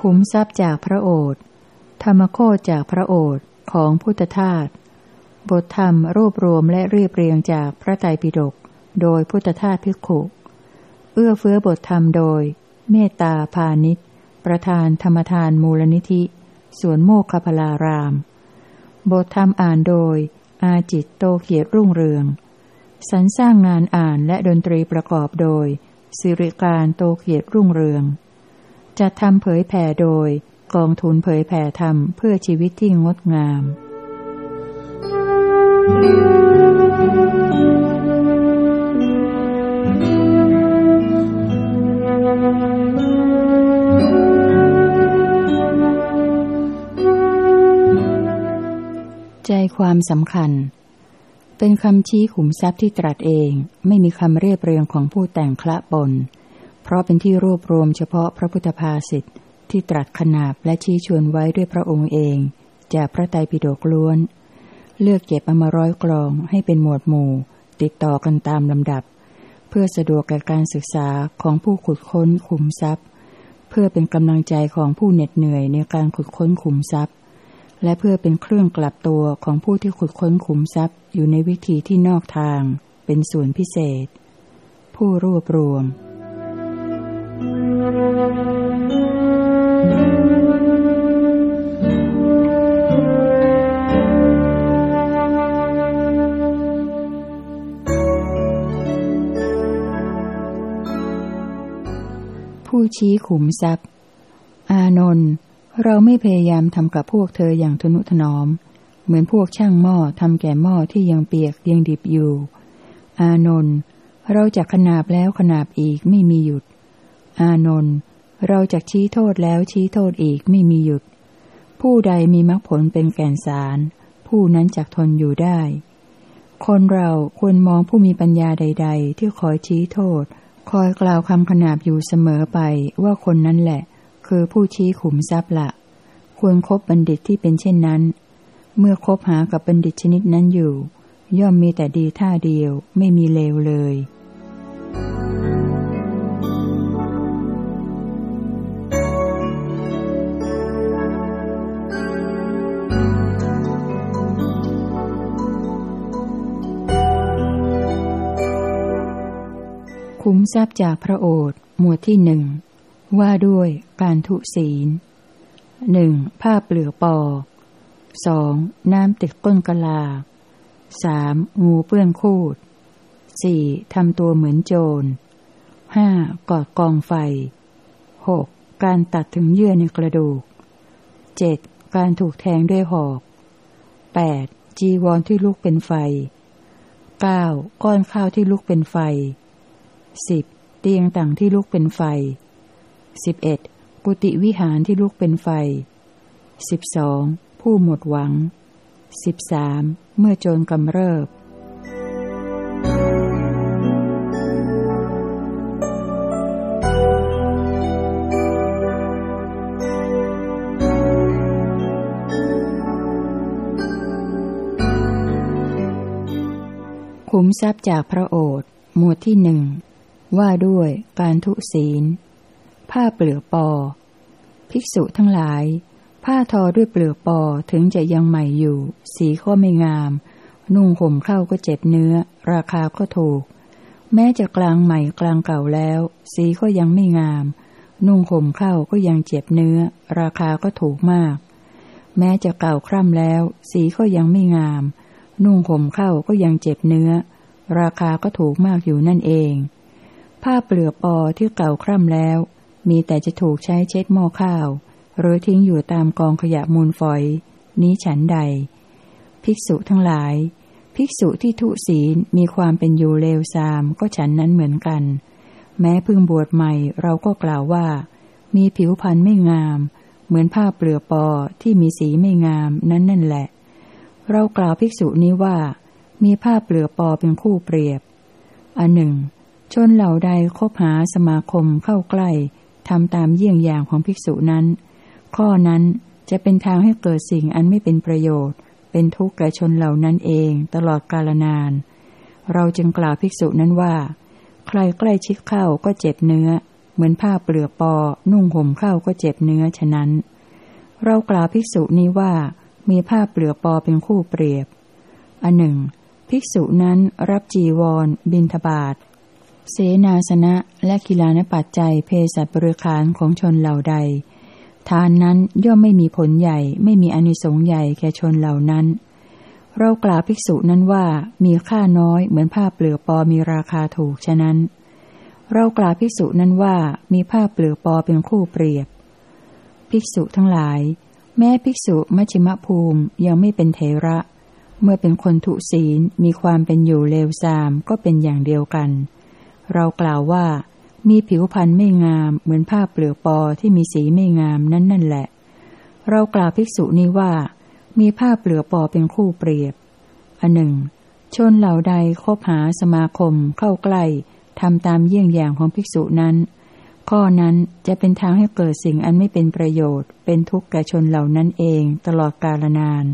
ขุมทรัพย์จากพระโอษฐ์ธรรมโคจากพระโอษฐ์ของพุทธทาสบทธรรมรวบรวมและเรียบเรียงจากพระไตรปิฎกโดยพุทธทาสพิกขุ เอื้อเฟื้อบทธรรมโดย เมตตาพาณิชประธานธรรมทานมูลนิธิสวนโมกขพลาราม บทธรรมอ่านโดย อาจิตโตเขียรุ่งเรือง สรรสร้างงานอ่านและดนตรีประกอบโดยสิริการโตเขียรุ่งเรือง จัดทำเผยแผ่โดย กองทุนเผยแผ่ธรรมเพื่อชีวิตที่งดงาม ใจความสำคัญ เป็นคำชี้ขุมทรัพย์ที่ตรัสเอง ไม่มีคำเรียบเรียงของผู้แต่งคละปน ราะเป็นที่รวบรวมเฉพาะพระพุทธภาษิตที่ตรัสขนาบและชี้ชวนไว้ด้วยพระองค์เอง จากพระไตรปิฎกล้วน เลือกเก็บเอามาร้อยกรองให้เป็นหมวดหมู่ ติดต่อกันตามลำดับ เพื่อสะดวกแก่การศึกษาของผู้ขุดค้นขุมทรัพย์ เพื่อเป็นกำลังใจของผู้เหน็ดเหนื่อยในการขุดค้นขุมทรัพย์ และเพื่อเป็นเครื่องกลับตัวของผู้ที่ขุดค้นขุมทรัพย์ อยู่ในวิธีที่นอกทาง เป็นส่วนพิเศษ ผู้รวบรวม ผู้ชี้ขุมทรัพย์ อานนท์ เราไม่พยายามทำกับพวกเธออย่างทนุถนอม เหมือนพวกช่างหม้อทำแก่หม้อที่ยังเปียกยังดิบอยู่ อานนท์ เราจะขนาบแล้วขนาบอีกไม่มีหยุด อานนท์เราจะชี้โทษแล้วชี้โทษอีกไม่มีหยุด ผู้ใดมีมรรคผลเป็นแก่นสาร ผู้นั้นจักทนอยู่ได้ คนเราควรมองผู้มีปัญญาใด ๆ ที่คอยชี้โทษ คอยกล่าวคำขนาบอยู่เสมอไปว่าคนนั้นแหละ คือผู้ชี้ขุมทรัพย์ละควรครบบัณฑิตที่เป็นเช่นนั้น เมื่อคบหากับบัณฑิตชนิดนั้นอยู่ ย่อมมีแต่ดีท่าเดียวไม่มีเลวเลย ทรัพย์จากพระโอษฐ์หมวดที่หนึ่งว่าด้วยการทุศีลหนึ่งผ้าเปลือกปอสองน้ำติดก้นกะลาสามงูเปื้อนคูดสี่ทำตัวเหมือนโจรห้ากอดกองไฟหกการตัดถึงเยื่อในกระดูกเจ็ดการถูกแทงด้วยหอกแปดจีวรที่ลุกเป็นไฟเก้าก้อนข้าวที่ลุกเป็นไฟ สิบเตียงต่างที่ลุกเป็นไฟสิบเอ็ดกุฏิวิหารที่ลุกเป็นไฟสิบสองผู้หมดหวังสิบสามเมื่อโจรกำเริบขุมทรัพย์จากพระโอษฐ์หมวดที่หนึ่ง ว่าด้วยการทุศีล ผ้าเปลือกปอ ภิกษุทั้งหลาย ผ้าทอด้วยเปลือกปอถึงจะยังใหม่อยู่ สีก็ไม่งาม นุ่งห่มเข้าก็เจ็บเนื้อ ราคาก็ถูก แม้จะกลางใหม่กลางเก่าแล้ว สีก็ยังไม่งาม นุ่งห่มเข้าก็ยังเจ็บเนื้อ ราคาก็ถูกมาก แม้จะเก่าคร่ำแล้ว สีก็ยังไม่งาม นุ่งห่มเข้าก็ยังเจ็บเนื้อ ราคาก็ถูกมากอยู่นั่นเอง ผ้าเปลือกปอที่เก่าคร่ำแล้ว มีแต่จะถูกใช้เช็ดหม้อข้าว หรือทิ้งอยู่ตามกองขยะมูลฝอย นี้ฉันใด ภิกษุทั้งหลาย ภิกษุที่ทุศีลมีความเป็นอยู่เลวทรามก็ฉันนั้นเหมือนกัน แม้พึ่งบวชใหม่เราก็กล่าวว่า มีผิวพรรณไม่งาม เหมือนผ้าเปลือกปอที่มีสีไม่งามนั่นนั่นแหละ เรากล่าวภิกษุนี้ว่า มีผ้าเปลือกปอเป็นคู่เปรียบอันหนึ่ง ชนเหล่าใดคบหาสมาคมเข้าใกล้ทำตามเยี่ยงอย่างของภิกษุนั้น ข้อนั้นจะเป็นทางให้เกิดสิ่งอันไม่เป็นประโยชน์ เป็นทุกข์แก่ชนเหล่านั้นเองตลอดกาลนาน เราจึงกล่าวภิกษุนั้นว่า ใครใกล้ชิดเข้าก็เจ็บเนื้อ เหมือนผ้าเปลือกปอ นุ่งห่มเข้าก็เจ็บเนื้อฉะนั้น เรากล่าวภิกษุนี้ว่า มีผ้าเปลือกปอเป็นคู่เปรียบอันหนึ่ง ภิกษุนั้นรับจีวร บินทบาท เสนาสนะและกีฬานปัจจัยเพศบริขารของชนเหล่าใด ทานนั้นย่อมไม่มีผลใหญ่ไม่มีอนิสงส์ใหญ่แก่ชนเหล่านั้น เรากล่าวภิกษุนั้นว่ามีค่าน้อยเหมือนผ้าเปลือกปอมีราคาถูกฉะนั้น เรากล่าวภิกษุนั้นว่ามีผ้าเปลือกปอเป็นคู่เปรียบ ภิกษุทั้งหลาย แม้ภิกษุมัชิมภูมิยังไม่เป็นเทระ เมื่อเป็นคนทุศีลมีความเป็นอยู่เลวทรามก็เป็นอย่างเดียวกัน เรากล่าวว่า มีผิวพรรณไม่งาม เหมือนผ้าเปลือกปอที่มีสีไม่งามนั่นนั่นแหละ เรากล่าวภิกษุนี้ว่า มีผ้าเปลือกปอเป็นคู่เปรียบอันหนึ่ง ชนเหล่าใดคบหาสมาคมเข้าใกล้ทำตามเยี่ยงอย่างของภิกษุนั้น ข้อนั้นจะเป็นทางให้เกิดสิ่งอันไม่เป็นประโยชน์ เป็นทุกข์แก่ชนเหล่านั้นเองตลอดกาลนาน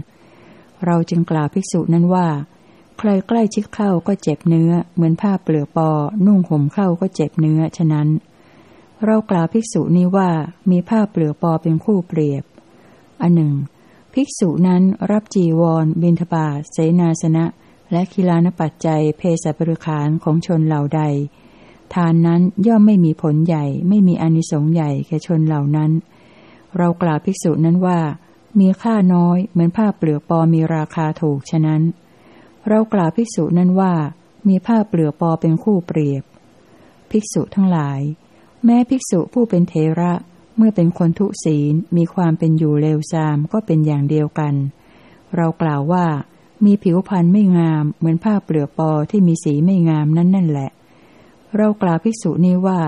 เราจึงกล่าวภิกษุนั้นว่า ใครใกล้ชิดเข้าก็เจ็บเนื้อ เหมือนผ้าเปลือกปอ นุ่งห่มเข้าก็เจ็บเนื้อ ฉะนั้น เรากล่าวภิกษุนี้ว่ามีผ้าเปลือกปอเป็นคู่เปรียบ อันหนึ่ง ภิกษุนั้นรับจีวร บินทบาทเสนาสนะ และคีลานปัจจัยเพศบริขารของชนเหล่าใด ทานนั้นย่อมไม่มีผลใหญ่ ไม่มีอนิสงส์ใหญ่แก่ชนเหล่านั้น เรากล่าวภิกษุนั้นว่า มีค่าน้อยเหมือนผ้าเปลือกปอมีราคาถูกฉะนั้น เรากล่าวภิกษุนั้นว่า มีผ้าเปลือกปอเป็นคู่เปรียบ ภิกษุทั้งหลาย แม้ภิกษุผู้เป็นเทระเมื่อเป็นคนทุศีลมีความเป็นอยู่เลวทรามก็เป็นอย่างเดียวกัน เรากล่าวว่า มีผิวพรรณไม่งามเหมือนผ้าเปลือกปอที่มีสีไม่งามนั่นนั่นแหละ เรากล่าวภิกษุนี้ว่า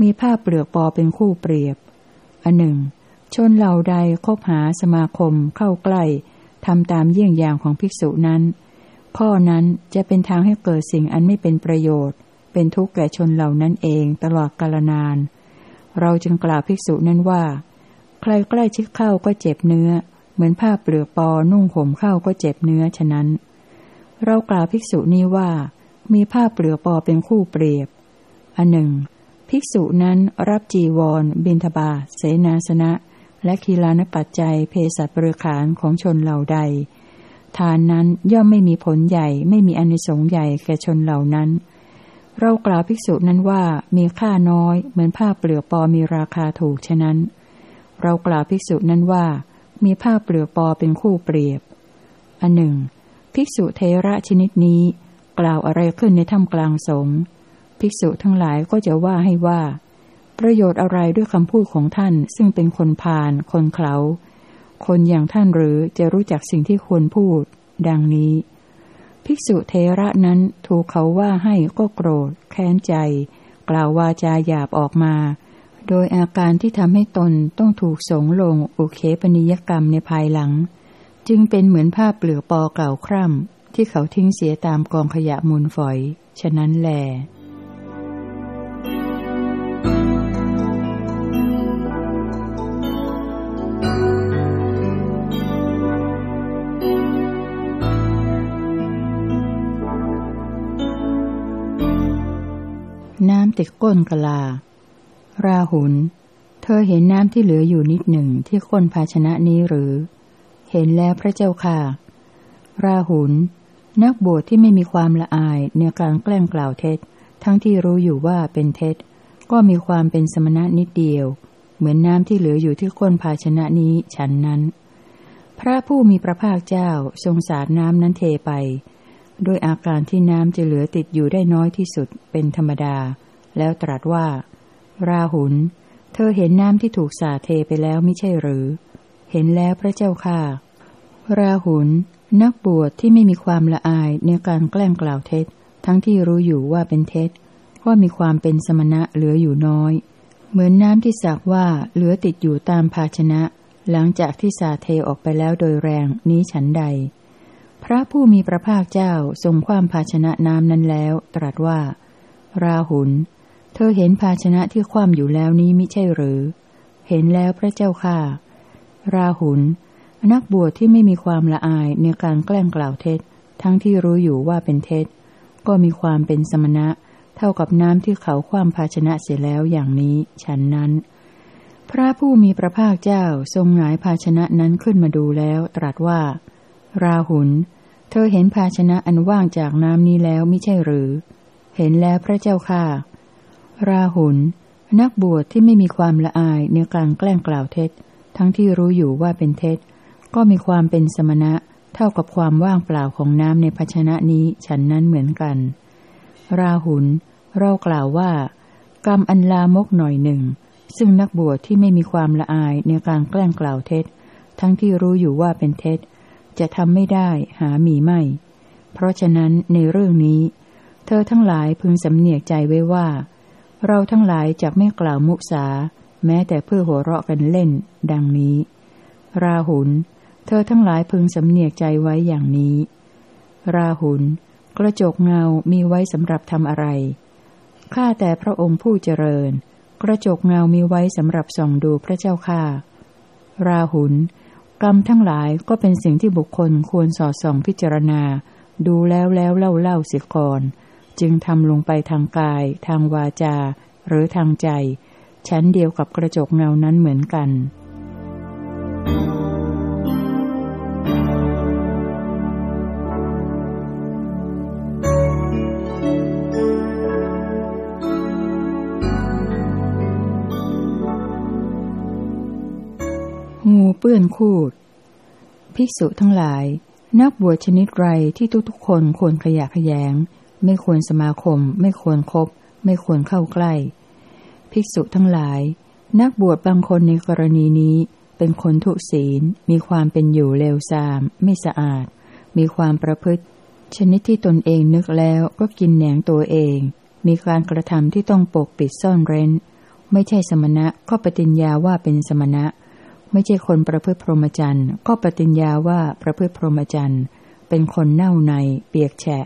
มีผ้าเปลือกปอเป็นคู่เปรียบอันหนึ่ง ชนเหล่าใดคบหาสมาคมเข้าใกล้ทำตามเยี่ยงอย่างของภิกษุนั้น ข้อนั้นจะเป็นทางให้เกิดสิ่งอันไม่เป็นประโยชน์ เป็นทุกข์แก่ชนเหล่านั้นเองตลอดกาลนาน เราจึงกล่าวภิกษุนั้นว่า ใครใกล้ชิดเข้าก็เจ็บเนื้อ เหมือนผ้าเปลือกปอนุ่งห่มเข้าก็เจ็บเนื้อฉะนั้น เรากล่าวภิกษุนี้ว่า มีผ้าเปลือกปอเป็นคู่เปรียบ อันหนึ่ง ภิกษุนั้นรับจีวร บินทบาเสนาสนะ และคีลานปัจจัยเพศบริขารของชนเหล่าใด ทานนั้นย่อมไม่มีผลใหญ่ไม่มีอนิสงส์ใหญ่แก่ชนเหล่านั้น เรากล่าวภิกษุนั้นว่ามีค่าน้อย เหมือนผ้าเปลือกปอมีราคาถูกฉะนั้น เรากล่าวภิกษุนั้นว่า มีผ้าเปลือกปอเป็นคู่เปรียบ อันหนึ่ง ภิกษุเทระชนิดนี้ กล่าวอะไรขึ้นในถ้ำกลางสงฆ์ภิกษุทั้งหลายก็จะว่าให้ว่า ประโยชน์อะไรด้วยคำพูดของท่านซึ่งเป็นคนพาลคนเขา คนอย่างท่านหรือจะรู้จักสิ่งที่ควรพูด ดังนี้ ภิกษุเทระนั้นถูกเขาว่าให้ก็โกรธ แค้นใจ กล่าววาจาหยาบออกมา โดยอาการที่ทำให้ตนต้องถูกสงลงอุเคปนิยกรรมในภายหลัง จึงเป็นเหมือนภาพเปลือกปอเก่าคร่ำที่เขาทิ้งเสียตามกองขยะมูลฝอย ฉะนั้นแหละ ก้นกะลา ราหุล เธอเห็นน้ำที่เหลืออยู่นิดหนึ่งที่ก้นภาชนะนี้หรือ เห็นแล้วพระเจ้าค่ะ ราหุล นักบวชที่ไม่มีความละอายในการแกล้งกล่าวเท็จ ทั้งที่รู้อยู่ว่าเป็นเท็จ ก็มีความเป็นสมณะนิดเดียว เหมือนน้ำที่เหลืออยู่ที่ก้นภาชนะนี้ฉันนั้น พระผู้มีพระภาคเจ้าทรงสาดน้ำนั้นเทไปด้วยอาการที่น้ำจะเหลือติดอยู่ได้น้อยที่สุดเป็นธรรมดา แล้วตรัสว่า ราหุล เธอเห็นน้ำที่ถูกสาเทไปแล้วไม่ใช่หรือ เห็นแล้วพระเจ้าค่ะ ราหุล นักบวชที่ไม่มีความละอายในการแกล้งกล่าวเท็จ ทั้งที่รู้อยู่ว่าเป็นเท็จว่ามีความเป็นสมณะเหลืออยู่น้อย เหมือนน้ำที่สักว่าเหลือติดอยู่ตามภาชนะ หลังจากที่สาเทออกไปแล้วโดยแรงนี้ฉันใด พระผู้มีพระภาคเจ้าทรงความภาชนะน้ำนั้นแล้ว ตรัสว่า ราหุล เธอเห็นภาชนะที่คว่ำอยู่แล้วนี้มิใช่หรือ เห็นแล้วพระเจ้าค่ะ ราหุล นักบวชที่ไม่มีความละอายในการแกล้งกล่าวเท็จ ทั้งที่รู้อยู่ว่าเป็นเท็จ ก็มีความเป็นสมณะ เท่ากับน้ำที่เขาคว่ำภาชนะเสร็จแล้วอย่างนี้ฉันนั้น พระผู้มีพระภาคเจ้าทรงหงายภาชนะนั้นขึ้นมาดูแล้วตรัสว่า ราหุล เธอเห็นภาชนะอันว่างจากน้ำนี้แล้วไม่ใช่หรือ เห็นแล้วพระเจ้าค่ะ ราหุลนักบวชที่ไม่มีความละอายในการแกล้งกล่าวเท็จ ทั้งที่รู้อยู่ว่าเป็นเท็จ ก็มีความเป็นสมณะเท่ากับความว่างเปล่าของน้ำในภาชนะนี้ฉันนั้นเหมือนกัน ราหุลเรากล่าวว่า กรรมอันลามกหน่อยหนึ่ง ซึ่งนักบวชที่ไม่มีความละอายในการแกล้งกล่าวเท็จ ทั้งที่รู้อยู่ว่าเป็นเท็จ จะทำไม่ได้หามีไม่ เพราะฉะนั้นในเรื่องนี้ เธอทั้งหลายพึงสำเนียกใจไว้ว่า เราทั้งหลายจะไม่กล่าวมุสา แม้แต่เพื่อหัวเราะกันเล่น ดังนี้ ราหุล เธอทั้งหลายพึงสำเนียกใจไว้อย่างนี้ ราหุล กระจกเงามีไว้สำหรับทำอะไร ข้าแต่พระองค์ผู้เจริญ กระจกเงามีไว้สำหรับส่องดูพระเจ้าข้าราหุล กรรมทั้งหลายก็เป็นสิ่งที่บุคคลควรสอดส่องพิจารณา ดูแล้วแล้วเล่าเล่าเสียก่อน จึงทำลงไปทางกาย ทางวาจา หรือทางใจ ชั้นเดียวกับกระจกเงานั้นเหมือนกันงูเปื้อนคูด ภิกษุทั้งหลาย นักบวชชนิดไรที่ทุกๆคนควรขยะขยง ไม่ควรสมาคม ไม่ควรครบไม่ควรเข้าใกล้ ภิกษุทั้งหลาย นักบวชบางคนในกรณีนี้เป็นคนทุศีล มีความเป็นอยู่เลวทราม ไม่สะอาด มีความประพฤติ ชนิดที่ตนเองนึกแล้วก็กินแหนงตัวเอง มีการกระทำที่ต้องปกปิดซ่อนเร้น ไม่ใช่สมณะก็ปฏิญญาว่าเป็นสมณะ ไม่ใช่คนประพฤติพรหมจรรย์ก็ปฏิญญาว่าประพฤติพรหมจรรย์เป็นคนเน่าใน เปียกแฉะ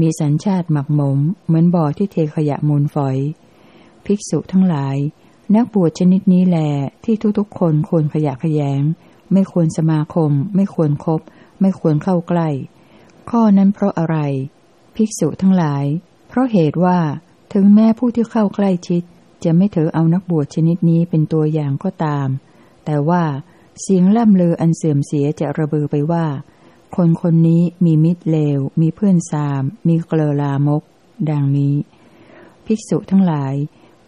มีสัญชาติหมักหมม เหมือนบ่อที่เทขยะมูลฝอย ภิกษุทั้งหลาย นักบวชชนิดนี้แหลที่ทุกๆ คนควรขยะขยง ไม่ควรสมาคม ไม่ควรครบไม่ควรเข้าใกล้ ข้อนั้นเพราะอะไร ภิกษุทั้งหลาย เพราะเหตุว่า ถึงแม้ผู้ที่เข้าใกล้ชิด จะไม่ถือเอานักบวชชนิดนี้เป็นตัวอย่างก็ตาม แต่ว่าเสียงล่ำลืออันเสื่อมเสียจะระเบือไปว่า คนคนนี้มีมิตรเลว มีเพื่อนสาม มีเกลลามก ดังนี้ ภิกษุทั้งหลาย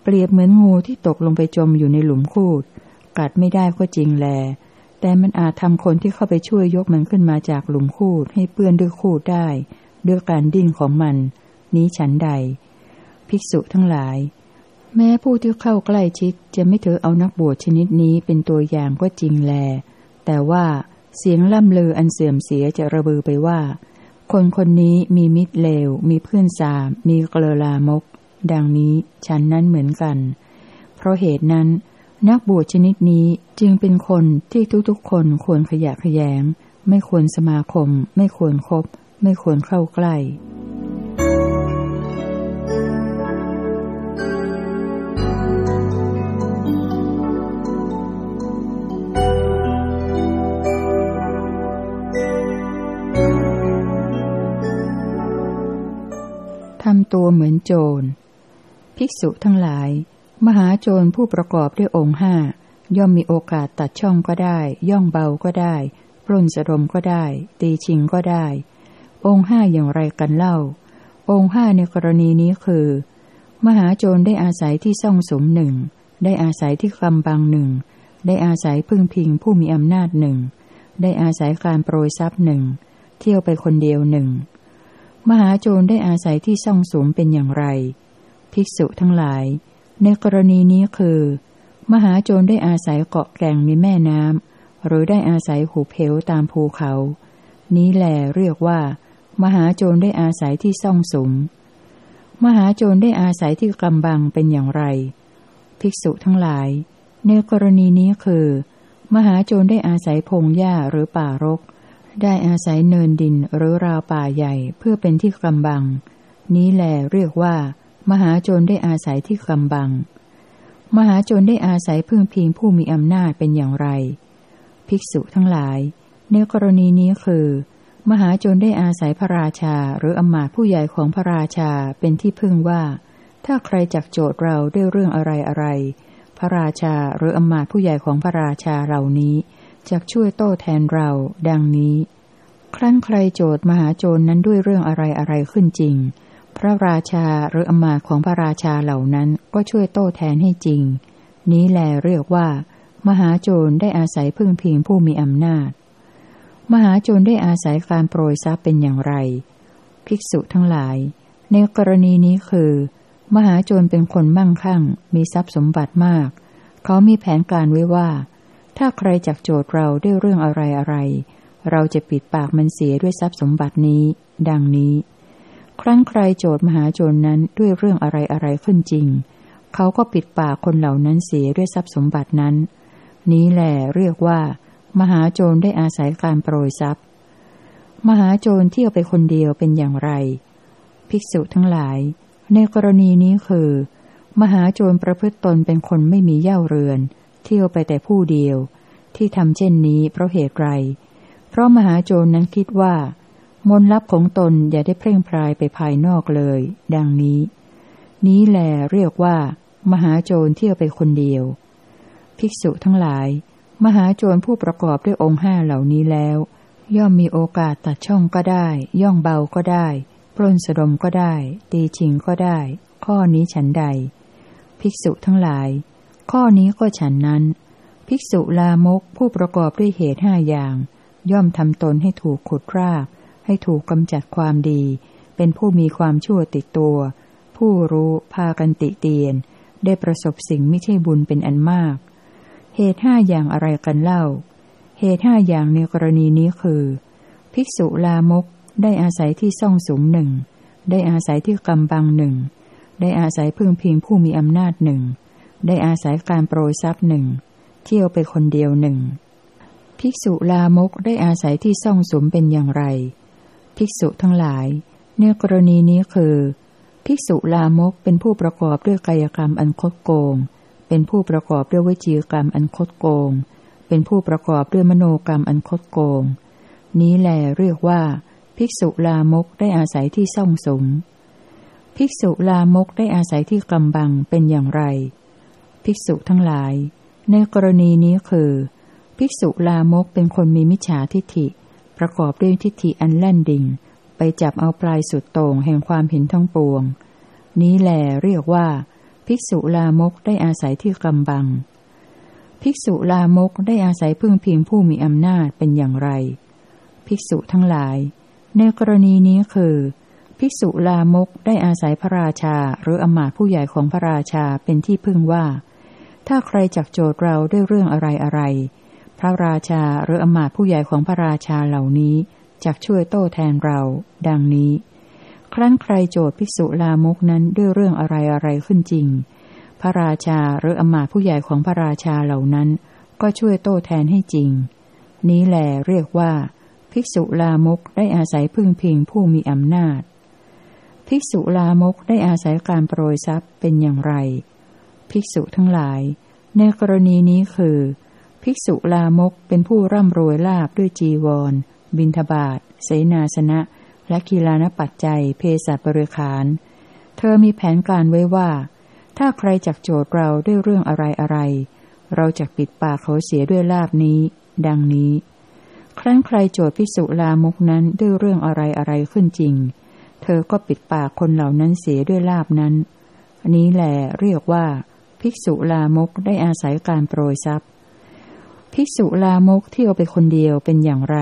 เปรียบเหมือนงูที่ตกลงไปจมอยู่ในหลุมคูด กัดไม่ได้ก็จริงแล แต่มันอาจทำคนที่เข้าไปช่วยยกมันขึ้นมาจากหลุมคูด ให้เปื้อนด้วยคูดได้ ด้วยการดิ้นของมัน นี้ฉันใด ภิกษุทั้งหลาย แม้ผู้ที่เข้าใกล้ชิดจะไม่ถือเอานักบวชชนิดนี้เป็นตัวอย่างก็จริงแล แต่ว่า เสียงล่ำลืออันเสื่อมเสียจะระบือไปว่า คนคนนี้มีมิตรเลว มีเพื่อนสาม มีเกลลามก ดังนี้ฉันนั้นเหมือนกัน เพราะเหตุนั้น นักบวชชนิดนี้จึงเป็นคนที่ทุกๆคนควรขยะขยง ไม่ควรสมาคม ไม่ควรครบ ไม่ควรเข้าใกล้ ตัวเหมือนโจร ภิกษุทั้งหลาย มหาโจรผู้ประกอบด้วยองค์ห้าย่อมมีโอกาสตัดช่องก็ได้ ย่องเบาก็ได้ ปล้นสะดมก็ได้ ตีชิงก็ได้ องค์ห้าอย่างไรกันเล่า องค์ห้าในกรณีนี้คือ มหาโจรได้อาศัยที่ซ่องสมหนึ่ง ได้อาศัยที่กำบังหนึ่ง ได้อาศัยพึ่งพิงผู้มีอำนาจหนึ่ง ได้อาศัยการโปรยทรัพย์หนึ่ง เที่ยวไปคนเดียวหนึ่ง มหาโจรได้อาศัยที่ซ่องสมเป็นอย่างไร ภิกษุทั้งหลาย ในกรณีนี้คือ มหาโจรได้อาศัยเกาะแก่งในแม่น้ำหรือได้อาศัยหูเพวตามภูเขา นี้แหลเรียกว่า มหาโจรได้อาศัยที่ซ่องสม มหาโจรได้อาศัยที่กำบังเป็นอย่างไร ภิกษุทั้งหลาย ในกรณีนี้คือ มหาโจรได้อาศัยพงหญ้าหรือป่ารก ได้อาศัยเนินดินหรือราวป่าใหญ่เพื่อเป็นที่กำบัง นี้แหลเรียกว่า มหาโจรได้อาศัยที่กำบัง มหาโจรได้อาศัยพึ่งพิงผู้มีอำนาจเป็นอย่างไร ภิกษุทั้งหลาย ในกรณีนี้คือ มหาจนได้อาศัยพระราชาหรืออมาตผู้ใหญ่ของพระราชาเป็นที่พึ่งว่า ถ้าใครจักโจทย์เราด้วยเรื่องอะไรอะไรพระราชาหรืออมาตผู้ใหญ่ของพระราชาเหล่านี้ จักช่วยโต้แทนเรา ดังนี้ ครั้นใครโจทย์มหาโจรนั้นด้วยเรื่องอะไรอะไรขึ้นจริง พระราชาหรืออมาตของพระราชาเหล่านั้นก็ช่วยโต้แทนให้จริง นี้แลเรียกว่า มหาโจรได้อาศัยพึ่งพิงผู้มีอำนาจ มหาโจรได้อาศัยการโปรยทรัพย์เป็นอย่างไร ภิกษุทั้งหลาย ในกรณีนี้คือ มหาโจรเป็นคนมั่งคั่ง มีทรัพย์สมบัติมาก เขามีแผนการไว้ว่า ถ้าใครจักโจทย์เราด้วยเรื่องอะไรอะไร เราจะปิดปากมันเสียด้วยทรัพย์สมบัตินี้ ดังนี้ ครั้งใครโจทย์มหาโจรนั้นด้วยเรื่องอะไรอะไรขึ้นจริง เขาก็ปิดปากคนเหล่านั้นเสียด้วยทรัพย์สมบัตินั้น นี้แหละเรียกว่า มหาโจรได้อาศัยการโปรยทรัพย์ มหาโจรเที่ยวไปคนเดียวเป็นอย่างไร ภิกษุทั้งหลาย ในกรณีนี้คือ มหาโจรประพฤติตนเป็นคนไม่มีเย่าเรือน เที่ยวไปแต่ผู้เดียว ที่ทำเช่นนี้เพราะเหตุไร เพราะมหาโจรนั้นคิดว่า มนลับของตนอย่าได้เพ่งพรายไปภายนอกเลย ดังนี้ นี้แหลเรียกว่า มหาโจรเที่ยวไปคนเดียว ภิกษุทั้งหลาย มหาโจรผู้ประกอบด้วยองค์ห้าเหล่านี้แล้ว ย่อมมีโอกาสตัดช่องก็ได้ ย่องเบาก็ได้ปล้นสะดมก็ได้ ตีชิงก็ได้ ข้อนี้ฉันใด ภิกษุทั้งหลาย ข้อนี้ก็ฉันนั้น ภิกษุลามกผู้ประกอบด้วยเหตุห้าอย่าง ย่อมทำตนให้ถูกขุดราก ให้ถูกกำจัดความดี เป็นผู้มีความชั่วติดตัว ผู้รู้พากันติเตียน ได้ประสบสิ่งไม่ใช่บุญเป็นอันมาก เหตุห้าอย่างอะไรกันเล่า เหตุห้าอย่างในกรณีนี้คือ ภิกษุลามกได้อาศัยที่ซ่องสูงหนึ่ง ได้อาศัยที่กำบังหนึ่ง ได้อาศัยพึ่งพิงผู้มีอำนาจหนึ่ง ได้อาศัยการโปรยทรัพย์หนึ่ง เที่ยวไปคนเดียวหนึ่ง ภิกษุลามกได้อาศัยที่ซ่องสมเป็นอย่างไร ภิกษุทั้งหลาย ในกรณีนี้คือ ภิกษุลามกเป็นผู้ประกอบด้วยกายกรรมอันคดโกง เป็นผู้ประกอบด้วยวิจีกรรมอันคดโกง เป็นผู้ประกอบด้วยมโนกรรมอันคดโกง นี้แหลเรียกว่า ภิกษุลามกได้อาศัยที่ซ่องสมภิกษุลามกได้อาศัยที่กำบังเป็นอย่างไร ภิกษุทั้งหลาย ในกรณีนี้คือ ภิกษุลามกเป็นคนมีมิจฉาทิฐิ ประกอบด้วยทิฏฐิอันแล่นดิ่ง ไปจับเอาปลายสุดโต่งแห่งความเห็นทั้งปวง นี้แหลเรียกว่า ภิกษุลามกได้อาศัยที่กำบัง ภิกษุลามกได้อาศัยพึ่งพิงผู้มีอำนาจเป็นอย่างไร ภิกษุทั้งหลาย ในกรณีนี้คือภิกษุลามกได้อาศัยพระราชาหรืออมาตผู้ใหญ่ของพระราชาเป็นที่พึ่งว่า ถ้าใครจักโจทย์เราด้วยเรื่องอะไรอะไร พระราชาหรืออมาตผู้ใหญ่ของพระราชาเหล่านี้จักช่วยโต้แทนเรา ดังนี้ ครั้นใครโจทย์ภิกษุลามกนั้นด้วยเรื่องอะไรอะไรขึ้นจริง พระราชาหรืออมาตผู้ใหญ่ของพระราชาเหล่านั้น ก็ช่วยโต้แทนให้จริง นี้แหลเรียกว่า ภิกษุลามกได้อาศัยพึ่งพิงผู้มีอำนาจ ภิกษุลามกได้อาศัยการโปรยทรัพย์เป็นอย่างไร ภิกษุทั้งหลาย ในกรณีนี้คือ ภิกษุลามกเป็นผู้ร่ำรวยลาบด้วยจีวร บินทบาทเสนาสนะ และกีฬานปัจจัย เพศบริขาร เธอมีแผนการไว้ว่า ถ้าใครจักโจทย์เราด้วยเรื่องอะไรอะไร เราจะปิดปากเขาเสียด้วยลาบนี้ ดังนี้ ครั้นใครโจทย์พิสุลามกนั้นด้วยเรื่องอะไรอะไรขึ้นจริง เธอก็ปิดปากคนเหล่านั้นเสียด้วยลาบนั้นนี้แหละเรียกว่า ภิกษุลามกได้อาศัยการโปรยทรัพย์ ภิกษุลามกเที่ยวไปคนเดียวเป็นอย่างไร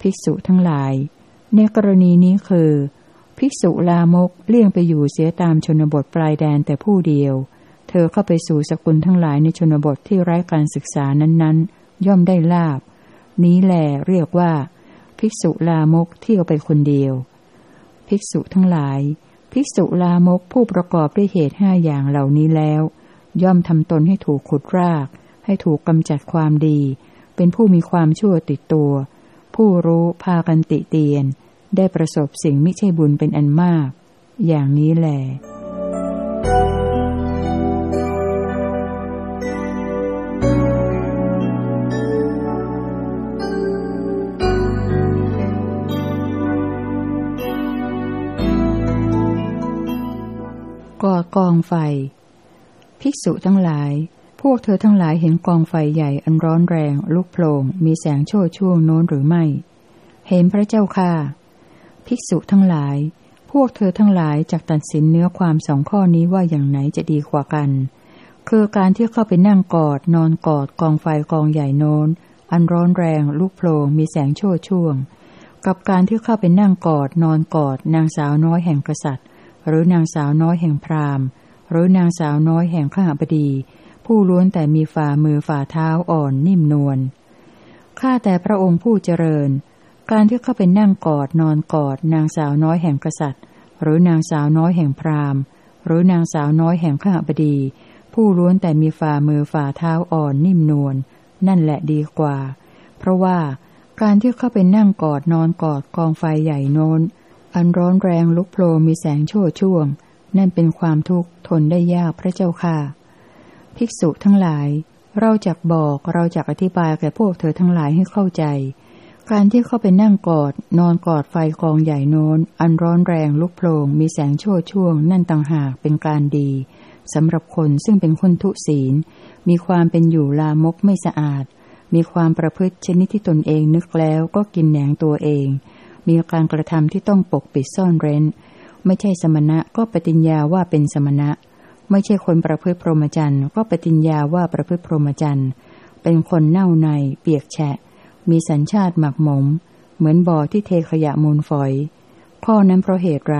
ภิกษุทั้งหลาย ในกรณีนี้คือ ภิกษุลามกเลี่ยงไปอยู่เสียตามชนบทปลายแดนแต่ผู้เดียว เธอเข้าไปสู่สกุลทั้งหลายในชนบทที่ไร้การศึกษานั้นๆ ย่อมได้ลาบ นี้แหลเรียกว่า ภิกษุลามกเที่ยวไปคนเดียว ภิกษุทั้งหลาย ภิกษุลามกผู้ประกอบด้วยเหตุห้าอย่างเหล่านี้แล้ว ย่อมทำตนให้ถูกขุดราก ให้ถูกกำจัดความดี เป็นผู้มีความชั่วติดตัว ผู้รู้พากันติเตียน ได้ประสบสิ่งไม่ใช่บุญเป็นอันมาก อย่างนี้แหละ องไฟ ภิกษุทั้งหลาย พวกเธอทั้งหลายเห็นกองไฟใหญ่อันร้อนแรง ลุกโผล่มีแสงโชดช่วงโน้นหรือไม่ เห็นพระเจ้าค่ะ ภิกษุทั้งหลาย พวกเธอทั้งหลายจากตัดสินเนื้อความสองข้อนี้ว่าอย่างไหนจะดีกว่ากัน คือการที่เข้าไปนั่งกอด นอนกอดกองไฟกองใหญ่โน้น อันร้อนแรง ลุกโผล่มีแสงโชดช่วงกับการที่เข้าไปนั่งกอดนอนกอด นางสาวน้อยแห่งกษัตริย์ หรือนางสาวน้อยแห่งพราหมณ์ หรือนางสาวน้อยแห่งข้าบดี ผู้ล้วนแต่มีฝ่ามือฝ่าเท้าอ่อนนิ่มนวลข้าแต่พระองค์ผู้เจริญ การที่เข้าไปนั่งกอดนอนกอด นางสาวน้อยแห่งกษัตริย์ หรือนางสาวน้อยแห่งพราหมณ์ หรือนางสาวน้อยแห่งข้าบดี ผู้ล้วนแต่มีฝ่ามือฝ่าเท้าอ่อนนิ่มนวลนั่นแหละดีกว่า เพราะว่าการที่เข้าไปนั่งกอดนอนกอดกองไฟใหญ่โน้น อันร้อนแรงลุกโผล่มีแสงโชดช่วง นั่นเป็นความทุกข์ทนได้ยากพระเจ้าค่ะ ภิกษุทั้งหลาย เราจักบอกเราจักอธิบายแก่พวกเธอทั้งหลายให้เข้าใจ การที่เข้าไปนั่งกอด นอนกอดไฟกองใหญ่โน้น อันร้อนแรงลุกโผล่มีแสงโชดช่วง นั่นต่างหากเป็นการดีสำหรับคนซึ่งเป็นคนทุศีล มีความเป็นอยู่ลามกไม่สะอาด มีความประพฤติชนิดที่ตนเองนึกแล้วก็กินแหนงตัวเอง มีการกระทำที่ต้องปกปิดซ่อนเร้น ไม่ใช่สมณะก็ปฏิญญาว่าเป็นสมณะ ไม่ใช่คนประพฤติพรหมจรรย์ก็ปฏิญญาว่าประพฤติพรหมจรรย์เป็นคนเน่าใน เปียกแฉะ มีสัญชาติหมักหมม เหมือนบ่อที่เทขยะมูลฝอย ข้อนั้นเพราะเหตุไร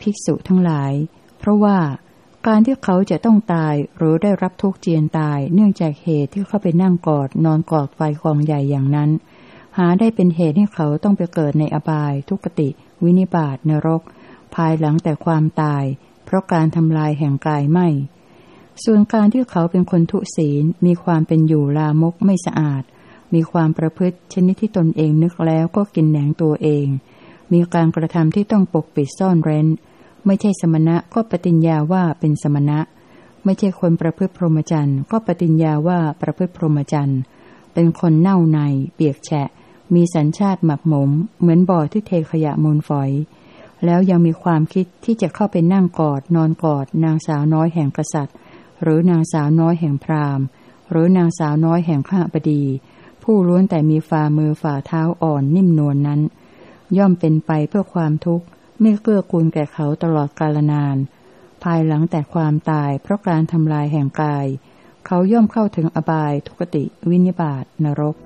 ภิกษุทั้งหลาย เพราะว่าการที่เขาจะต้องตายหรือได้รับทุกข์เจียนตาย เนื่องจากเหตุที่เขาไปนั่งกอดนอนกอดไฟกองใหญ่อย่างนั้น หาได้เป็นเหตุให้เขาต้องไปเกิดในอบาย ทุกติ วินิบาตนรก ภายหลังแต่ความตาย เพราะการทำลายแห่งกายไม่ ส่วนการที่เขาเป็นคนทุศีล มีความเป็นอยู่ลามกไม่สะอาด มีความประพฤติชนิดที่ตนเองนึกแล้วก็กินแหนงตัวเอง มีการกระทำที่ต้องปกปิดซ่อนเร้น ไม่ใช่สมณะก็ปฏิญญาว่าเป็นสมณะ ไม่ใช่คนประพฤติพรหมจรรย์ก็ปฏิญญาว่าประพฤติพรหมจรรย์เป็นคนเน่าใน เปียกแฉะ มีสัญชาติหมักหมม เหมือนบ่อที่เทขยะมูลฝอย แล้วยังมีความคิดที่จะเข้าไปนั่งกอด นอนกอด นางสาวน้อยแห่งกษัตริย์ หรือนางสาวน้อยแห่งพราหมณ์ หรือนางสาวน้อยแห่งข้าบดี ผู้ล้วนแต่มีฝ่ามือฝ่าเท้าอ่อนนิ่มนวลนนั้น ย่อมเป็นไปเพื่อความทุกข์ไม่เกื้อกูลแก่เขาตลอดกาลนาน ภายหลังแต่ความตายเพราะการทำลายแห่งกาย เขาย่อมเข้าถึงอบายทุกติวินิบาตนรก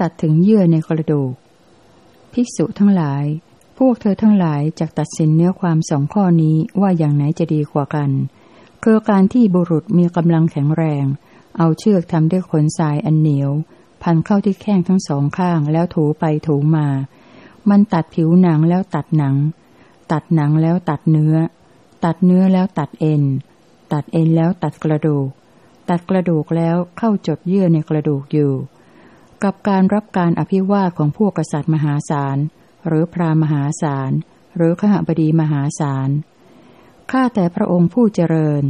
ตัดถึงเยื่อในกระดูก ภิกษุทั้งหลาย พวกเธอทั้งหลายจะตัดสินเนื้อความสองข้อนี้ว่าอย่างไหนจะดีกว่ากัน คือการที่บุรุษมีกำลังแข็งแรง เอาเชือกทำด้วยขนทรายอันเหนียว พันเข้าที่แข้งทั้งสองข้างแล้วถูไปถูมา มันตัดผิวหนังแล้วตัดหนัง ตัดหนังแล้วตัดเนื้อ ตัดเนื้อแล้วตัดเอ็น ตัดเอ็นแล้วตัดกระดูก ตัดกระดูกแล้วเข้าจดเยื่อในกระดูกอยู่ กับการรับการอภิวาทของพวกกษัตริย์มหาศาล หรือพระมหาศาล หรือขหบดีมหาศาล ข้าแต่พระองค์ผู้เจริญ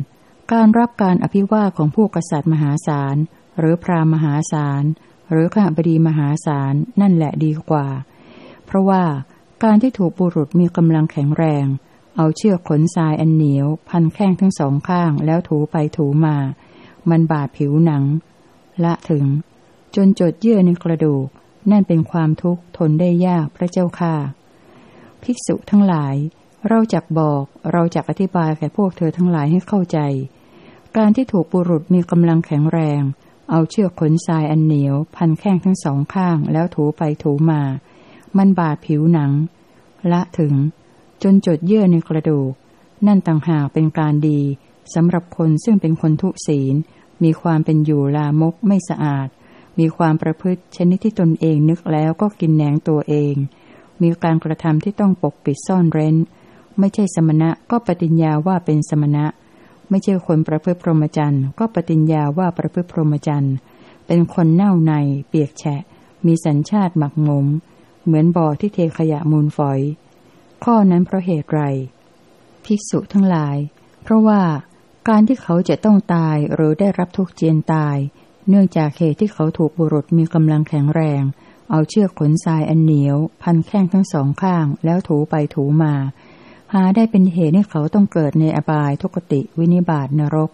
การรับการอภิวาทของพวกกษัตริย์มหาศาล หรือพระมหาศาล หรือขหบดีมหาศาล นั่นแหละดีกว่า เพราะว่าการที่ถูกบุรุษมีกำลังแข็งแรง เอาเชือกขนทรายอันเหนียว พันแข้งทั้งสองข้างแล้วถูไปถูมา มันบาดผิวหนัง ละถึง จนจดเยื่อในกระดูก นั่นเป็นความทุกข์ทนได้ยากพระเจ้าค่ะ ภิกษุทั้งหลาย เราจักบอกเราจักอธิบายแก่พวกเธอทั้งหลายให้เข้าใจ การที่ถูกบุรุษมีกำลังแข็งแรง เอาเชือกขนทรายอันเหนียว พันแข้งทั้งสองข้างแล้วถูไปถูมา มันบาดผิวหนัง ละถึง จนจดเยื่อในกระดูก นั่นต่างหากเป็นการดีสำหรับคนซึ่งเป็นคนทุศีล มีความเป็นอยู่ลามกไม่สะอาด มีความประพฤติชนิดที่ตนเองนึกแล้วก็กินแหนงตัวเอง มีการกระทำที่ต้องปกปิดซ่อนเร้น ไม่ใช่สมณะก็ปฏิญญาว่าเป็นสมณะ ไม่ใช่คนประพฤติพรหมจรรย์ก็ปฏิญญาว่าประพฤติพรหมจรรย์ เป็นคนเน่าใน เปียกแฉะ มีสัญชาติหมักงม เหมือนบ่อที่เทขยะมูลฝอย ข้อนั้นเพราะเหตุไร ภิกษุทั้งหลาย เพราะว่าการที่เขาจะต้องตายหรือได้รับทุกข์เจียนตาย เนื่องจากเหตุที่เขาถูกบุรุษมีกำลังแข็งแรง เอาเชือกขนทรายอันเหนียว พันแข้งทั้งสองข้าง แล้วถูไปถูมา หาได้เป็นเหตุให้เขาต้องเกิดในอบายทุกติวินิบาตนรก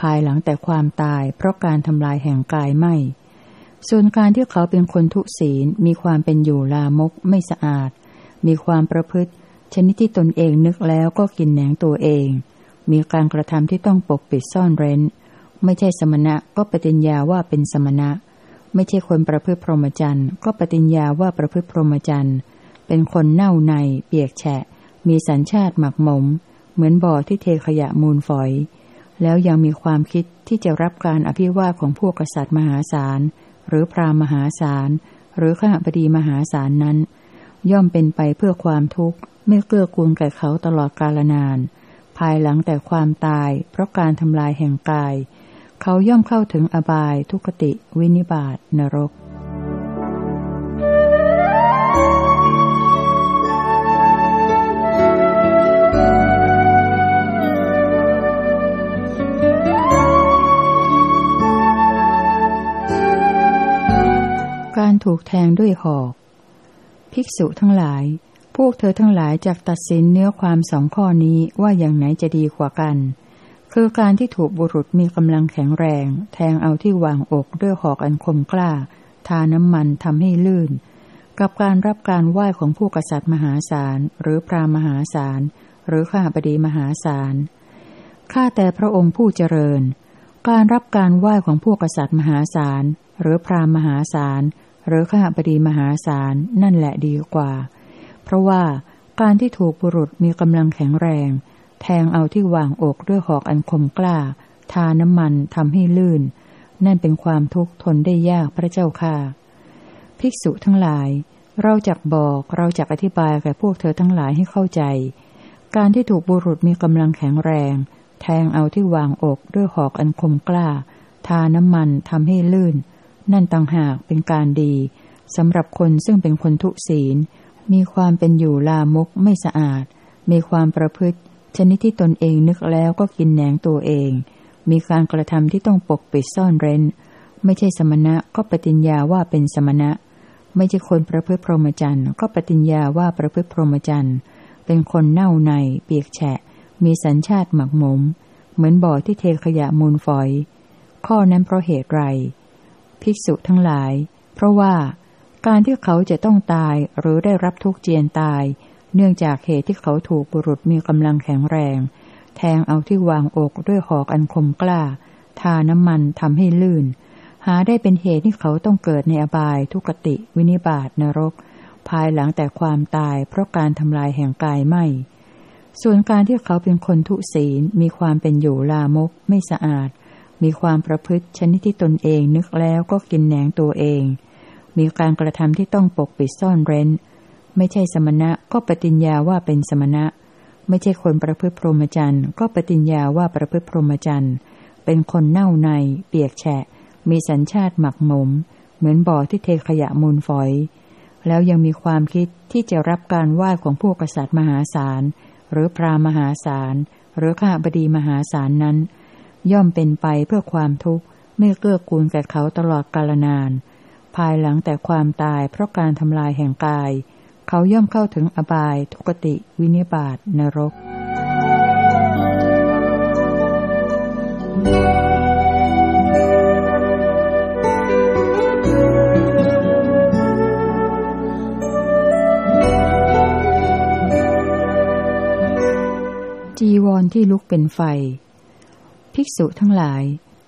ภายหลังแต่ความตายเพราะการทำลายแห่งกายไม่ ส่วนการที่เขาเป็นคนทุศีลมีความเป็นอยู่ลามกไม่สะอาด มีความประพฤติ ชนิดที่ตนเองนึกแล้วก็กินแหนงตัวเอง มีการกระทำที่ต้องปกปิดซ่อนเร้น ไม่ใช่สมณะก็ปฏิญญาว่าเป็นสมณะ ไม่ใช่คนประพฤติพรหมจรรย์ ก็ปฏิญญาว่าประพฤติพรหมจรรย์ เป็นคนเน่าใน เปียกแฉะ มีสัญชาติหมักหมม เหมือนบ่อที่เทขยะมูลฝอย แล้วยังมีความคิดที่จะรับการอภิวาทของพวกกษัตริย์มหาศาล หรือพราหมหาศาล หรือข้าพดีมหาศาลนั้น ย่อมเป็นไปเพื่อความทุกข์ ไม่เกื้อกูลแก่เขาตลอดกาลนาน ภายหลังแต่ความตาย เพราะการทำลายแห่งกาย เขาย่อมเข้าถึงอบายทุกติ วินิบาตนรก การถูกแทงด้วยหอก ภิกษุทั้งหลาย พวกเธอทั้งหลายจากตัดสินเนื้อความสองข้อนี้ว่าอย่างไหนจะดีกว่ากัน คือการที่ถูกบุรุษมีกำลังแข็งแรง แทงเอาที่วางอกด้วยหอกอันคมกล้า ทาน้ำมันทำให้ลื่น กับการรับการไหว้ของผู้กษัตริย์มหาศาล หรือพรามหาศาล หรือข้าบดีมหาศาลข้าแต่พระองค์ผู้เจริญ การรับการไหว้ของผู้กษัตริย์มหาศาล หรือพรามมหาศาล หรือข้าบดีมหาศาลนั่นแหละดีกว่า เพราะว่าการที่ถูกบุรุษมีกำลังแข็งแรง แทงเอาที่วางอกด้วยหอกอันคมกล้า ทาน้ำมันทำให้ลื่น นั่นเป็นความทุกข์ทนได้ยากพระเจ้าค่ะ ภิกษุทั้งหลาย เราจักบอกเราจักอธิบายแก่พวกเธอทั้งหลายให้เข้าใจ การที่ถูกบุรุษมีกำลังแข็งแรง แทงเอาที่วางอกด้วยหอกอันคมกล้า ทาน้ำมันทำให้ลื่น นั่นต่างหากเป็นการดีสำหรับคนซึ่งเป็นคนทุศีล มีความเป็นอยู่ลามกไม่สะอาด มีความประพฤติ ชนิดที่ตนเองนึกแล้วก็กินแหนงตัวเอง มีการกระทำที่ต้องปกปิดซ่อนเร้น ไม่ใช่สมณะก็ปฏิญญาว่าเป็นสมณะ ไม่ใช่คนประพฤติพรหมจรรย์ก็ปฏิญญาว่าประพฤติพรหมจรรย์เป็นคนเน่าใน เปียกแฉะ มีสัญชาติหมักหมม เหมือนบ่อที่เทขยะมูลฝอย ข้อนั้นเพราะเหตุไร ภิกษุทั้งหลาย เพราะว่าการที่เขาจะต้องตายหรือได้รับทุกข์เจียนตาย เนื่องจากเหตุที่เขาถูกบุรุษมีกำลังแข็งแรง แทงเอาที่วางอกด้วยหอกอันคมกล้า ทาน้ำมันทำให้ลื่น หาได้เป็นเหตุที่เขาต้องเกิดในอบายทุกติ วินิบาตนรก ภายหลังแต่ความตายเพราะการทำลายแห่งกายไม่ ส่วนการที่เขาเป็นคนทุศีลมีความเป็นอยู่ลามกไม่สะอาด มีความประพฤติชนิดที่ตนเองนึกแล้วก็กินแหนงตัวเอง มีการกระทำที่ต้องปกปิดซ่อนเร้น ไม่ใช่สมณะก็ปฏิญญาว่าเป็นสมณะ ไม่ใช่คนประพฤติพรหมจรรย์ก็ปฏิญญาว่าประพฤติพรหมจรรย์เป็นคนเน่าใน เปียกแฉะ มีสัญชาติหมักหมม เหมือนบ่อที่เทขยะมูลฝอย แล้วยังมีความคิดที่จะรับการไหว้ของพวกกษัตริย์มหาศาล หรือพรามหาศาล หรือข้าบดีมหาศาลนั้น ย่อมเป็นไปเพื่อความทุกข์ไม่เกื้อกูลแก่เขาตลอดกาลนาน ภายหลังแต่ความตายเพราะการทำลายแห่งกาย เขาย่อมเข้าถึงอบาย ทุกติ วินิบาตนรก จีวรที่ลุกเป็นไฟ ภิกษุทั้งหลาย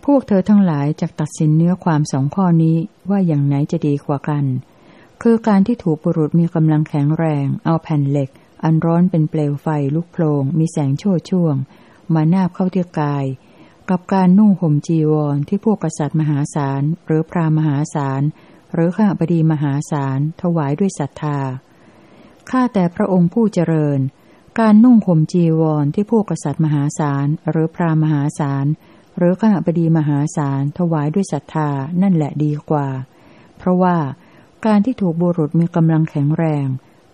พวกเธอทั้งหลายจะตัดสินเนื้อความสองข้อนี้ว่าอย่างไหนจะดีกว่ากัน คือการที่ถูกบุรุษมีกำลังแข็งแรง เอาแผ่นเหล็ก อันร้อนเป็นเปลวไฟลุกโผลงมีแสงโชดช่วง มานาบเข้าเที่ยกาย กับการนุ่งห่มจีวรที่พวกกษัตริย์มหาศาล หรือพราหมหาศาล หรือข้าบดีมหาศาล ถวายด้วยศรัทธาข้าแต่พระองค์ผู้เจริญ การนุ่งห่มจีวรที่พวกกษัตริย์มหาศาล หรือพราหมหาศาล หรือข้าบดีมหาศาล ถวายด้วยศรัทธานั่นแหละดีกว่า เพราะว่า การที่ถูกบุรุษมีกำลังแข็งแรง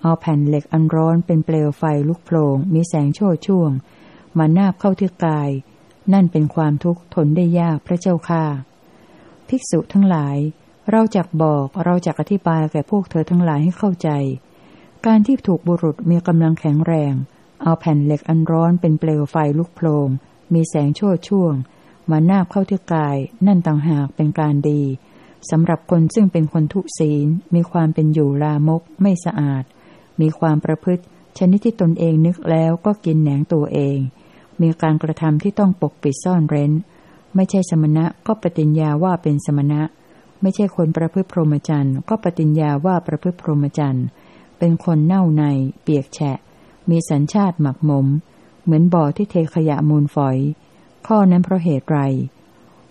เอาแผ่นเหล็กอันร้อนเป็นเปลวไฟลุกโผลงมีแสงโชดช่วง มานาบเข้าที่กาย นั่นเป็นความทุกข์ทนได้ยากพระเจ้าค่าภิกษุทั้งหลาย เราจักบอกเราจักอธิบายแก่พวกเธอทั้งหลายให้เข้าใจ การที่ถูกบุรุษมีกำลังแข็งแรง เอาแผ่นเหล็กอันร้อนเป็นเปลวไฟลุกโผลงมีแสงโชดช่วง มานาบเข้าที่กาย นั่นต่างหากเป็นการดี สำหรับคนซึ่งเป็นคนทุศีล มีความเป็นอยู่ลามก ไม่สะอาด มีความประพฤติ ชนิดที่ตนเองนึกแล้วก็กินแหนงตัวเอง มีการกระทำที่ต้องปกปิดซ่อนเร้น ไม่ใช่สมณะก็ปฏิญญาว่าเป็นสมณะ ไม่ใช่คนประพฤติพรหมจรรย์ก็ปฏิญญาว่าประพฤติพรหมจรรย์เป็นคนเน่าใน เปียกแฉะ มีสัญชาติหมักหมม เหมือนบ่อที่เทขยะมูลฝอย ข้อนั้นเพราะเหตุไร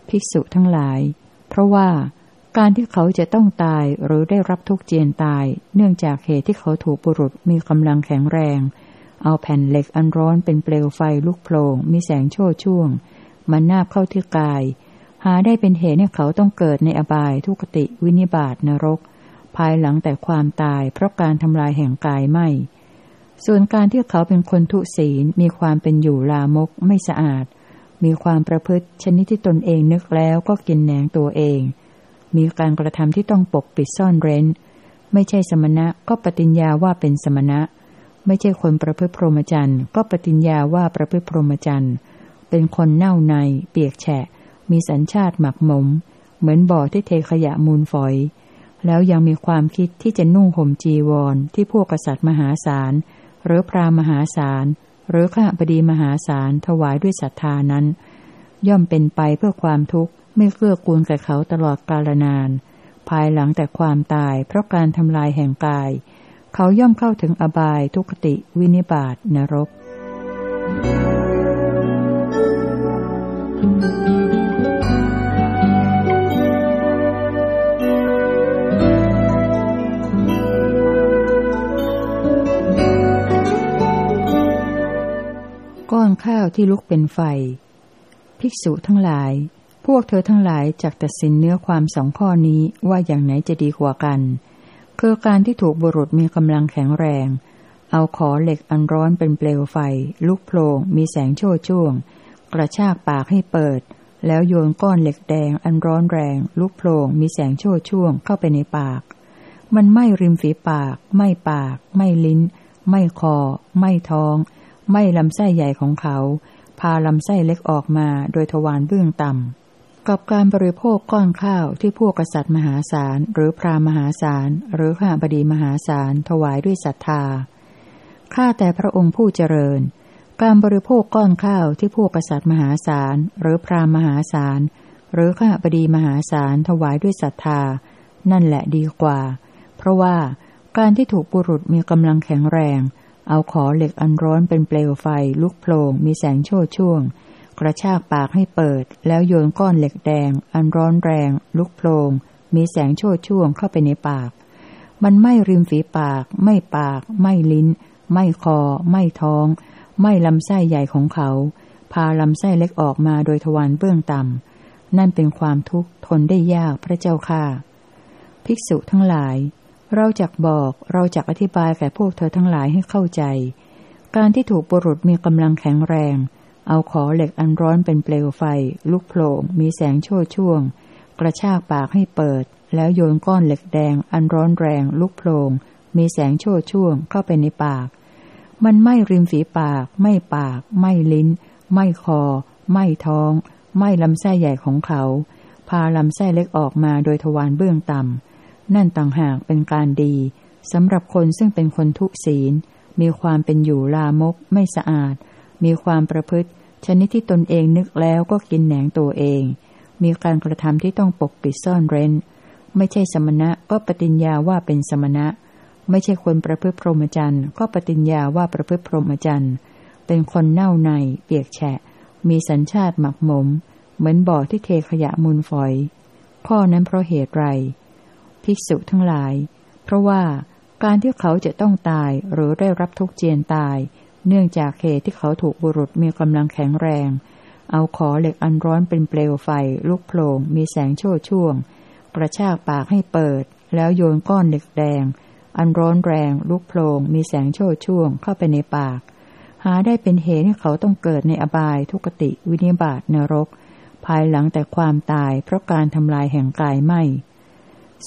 ภิกษุทั้งหลาย เพราะว่า การที่เขาจะต้องตายหรือได้รับทุกเจียนตาย เนื่องจากเหตุที่เขาถูกบุรุษมีกำลังแข็งแรง เอาแผ่นเหล็กอันร้อนเป็นเปลวไฟลุกโผล่มีแสงโชดช่วง มันนาบเข้าที่กาย หาได้เป็นเหตุให้เขาต้องเกิดในอบายทุกติวินิบาตนรก ภายหลังแต่ความตายเพราะการทำลายแห่งกายไม่ ส่วนการที่เขาเป็นคนทุศีลมีความเป็นอยู่ลามกไม่สะอาด มีความประพฤติชนิดที่ตนเองนึกแล้วก็กินแหนงตัวเอง มีการกระทำที่ต้องปกปิดซ่อนเร้น ไม่ใช่สมณะก็ปฏิญญาว่าเป็นสมณะ ไม่ใช่คนประพฤติพรหมจรรย์ก็ปฏิญญาว่าประพฤติพรหมจรรย์เป็นคนเน่าใน เปียกแฉะ มีสัญชาติหมักหมม เหมือนบ่อที่เทขยะมูลฝอย แล้วยังมีความคิดที่จะนุ่งห่มจีวร ที่พวกกษัตริย์มหาศาล หรือพราหมหาศาล หรือข้าบดีมหาศาลถวายด้วยศรัทธานั้น ย่อมเป็นไปเพื่อความทุกข์ไม่เกื้อกูลแก่เขาตลอดกาลนาน ภายหลังแต่ความตายเพราะการทำลายแห่งกาย เขาย่อมเข้าถึงอบายทุกติวินิบาตนรกก้อนข้าวที่ลุกเป็นไฟ ภิกษุทั้งหลาย วกเธอทั้งหลายจักตัดสินเนื้อความสองข้อนี้ว่าอย่างไหนจะดีกว่ากัน คือการที่ถูกบุรุษมีกำลังแข็งแรง เอาขอเหล็กอันร้อนเป็นเปลวไฟ ลุกโผล่มีแสงโชดช่วง กระชากปากให้เปิด แล้วโยนก้อนเหล็กแดงอันร้อนแรง ลุกโผล่มีแสงโชดช่วงเข้าไปในปาก มันไม่ริมฝีปาก ไม่ปาก ไม่ลิ้น ไม่คอ ไม่ท้อง ไม่ลำไส้ใหญ่ของเขา พาลำไส้เล็กออกมาโดยทวารเบื้องต่ำ กับการบริโภคก้อนข้าวที่พวกกษัตริย์มหาศาลหรือพรามหาศาลหรือข้าบดีมหาศาลถวายด้วยศรัทธา ข้าแต่พระองค์ผู้เจริญ การบริโภคก้อนข้าวที่พวกกษัตริย์มหาศาลหรือพรามมหาศาลหรือข้าบดีมหาศาลถวายด้วยศรัทธา นั่นแหละดีกว่า เพราะว่าการที่ถูกบุรุษมีกำลังแข็งแรง เอาขอเหล็กอันร้อนเป็นเปลวไฟลุกโผล่มีแสงโชดช่วง กระชากปากให้เปิด แล้วโยนก้อนเหล็กแดง อันร้อนแรง ลุกโพลงมีแสงโชดช่วงเข้าไปในปาก มันไม่ริมฝีปาก ไม่ปาก ไม่ลิ้น ไม่คอ ไม่ท้อง ไม่ลำไส้ใหญ่ของเขา พาลำไส้เล็กออกมาโดยทวารเบื้องต่ำ นั่นเป็นความทุกข์ทนได้ยากพระเจ้าค่ะ ภิกษุทั้งหลาย เราจักบอกเราจักอธิบายแก่พวกเธอทั้งหลายให้เข้าใจ การที่ถูกบุรุษมีกำลังแข็งแรง เอาขอเหล็กอันร้อนเป็นเปลวไฟ ลุกโผล่มีแสงโชดช่วง กระชากปากให้เปิด แล้วโยนก้อนเหล็กแดง อันร้อนแรง ลุกโผล่มีแสงโชดช่วงเข้าไปในปาก มันไม่ริมฝีปาก ไม่ปาก ไม่ลิ้น ไม่คอ ไม่ท้อง ไม่ลำไส้ใหญ่ของเขา พาลำไส้เล็กออกมาโดยทวารเบื้องต่ำนั่นต่างหากเป็นการดีสำหรับคนซึ่งเป็นคนทุศีล มีความเป็นอยู่ลามก ไม่สะอาด มีความประพฤติ ชนิดที่ตนเองนึกแล้วก็กินแหนงตัวเอง มีการกระทำที่ต้องปกปิดซ่อนเร้น ไม่ใช่สมณะก็ปฏิญญาว่าเป็นสมณะ ไม่ใช่คนประพฤติพรหมจรรย์ก็ปฏิญญาว่าประพฤติพรหมจรรย์เป็นคนเน่าใน เปียกแฉะ มีสัญชาติหมักหมม เหมือนบ่อที่เทขยะมูลฝอย ข้อนั้นเพราะเหตุไร ภิกษุทั้งหลาย เพราะว่าการที่เขาจะต้องตายหรือได้รับทุกเจียนตาย เนื่องจากเหตุที่เขาถูกบุรุษมีกำลังแข็งแรง เอาขอเหล็กอันร้อนเป็นเปลวไฟ ลุกโผล่มีแสงโชช่วง กระชากปากให้เปิด แล้วโยนก้อนเหล็กแดง อันร้อนแรง ลุกโผล่มีแสงโชช่วงเข้าไปในปาก หาได้เป็นเหตุให้เขาต้องเกิดในอบายทุกติวินิบาตนรก ภายหลังแต่ความตายเพราะการทำลายแห่งกายไม่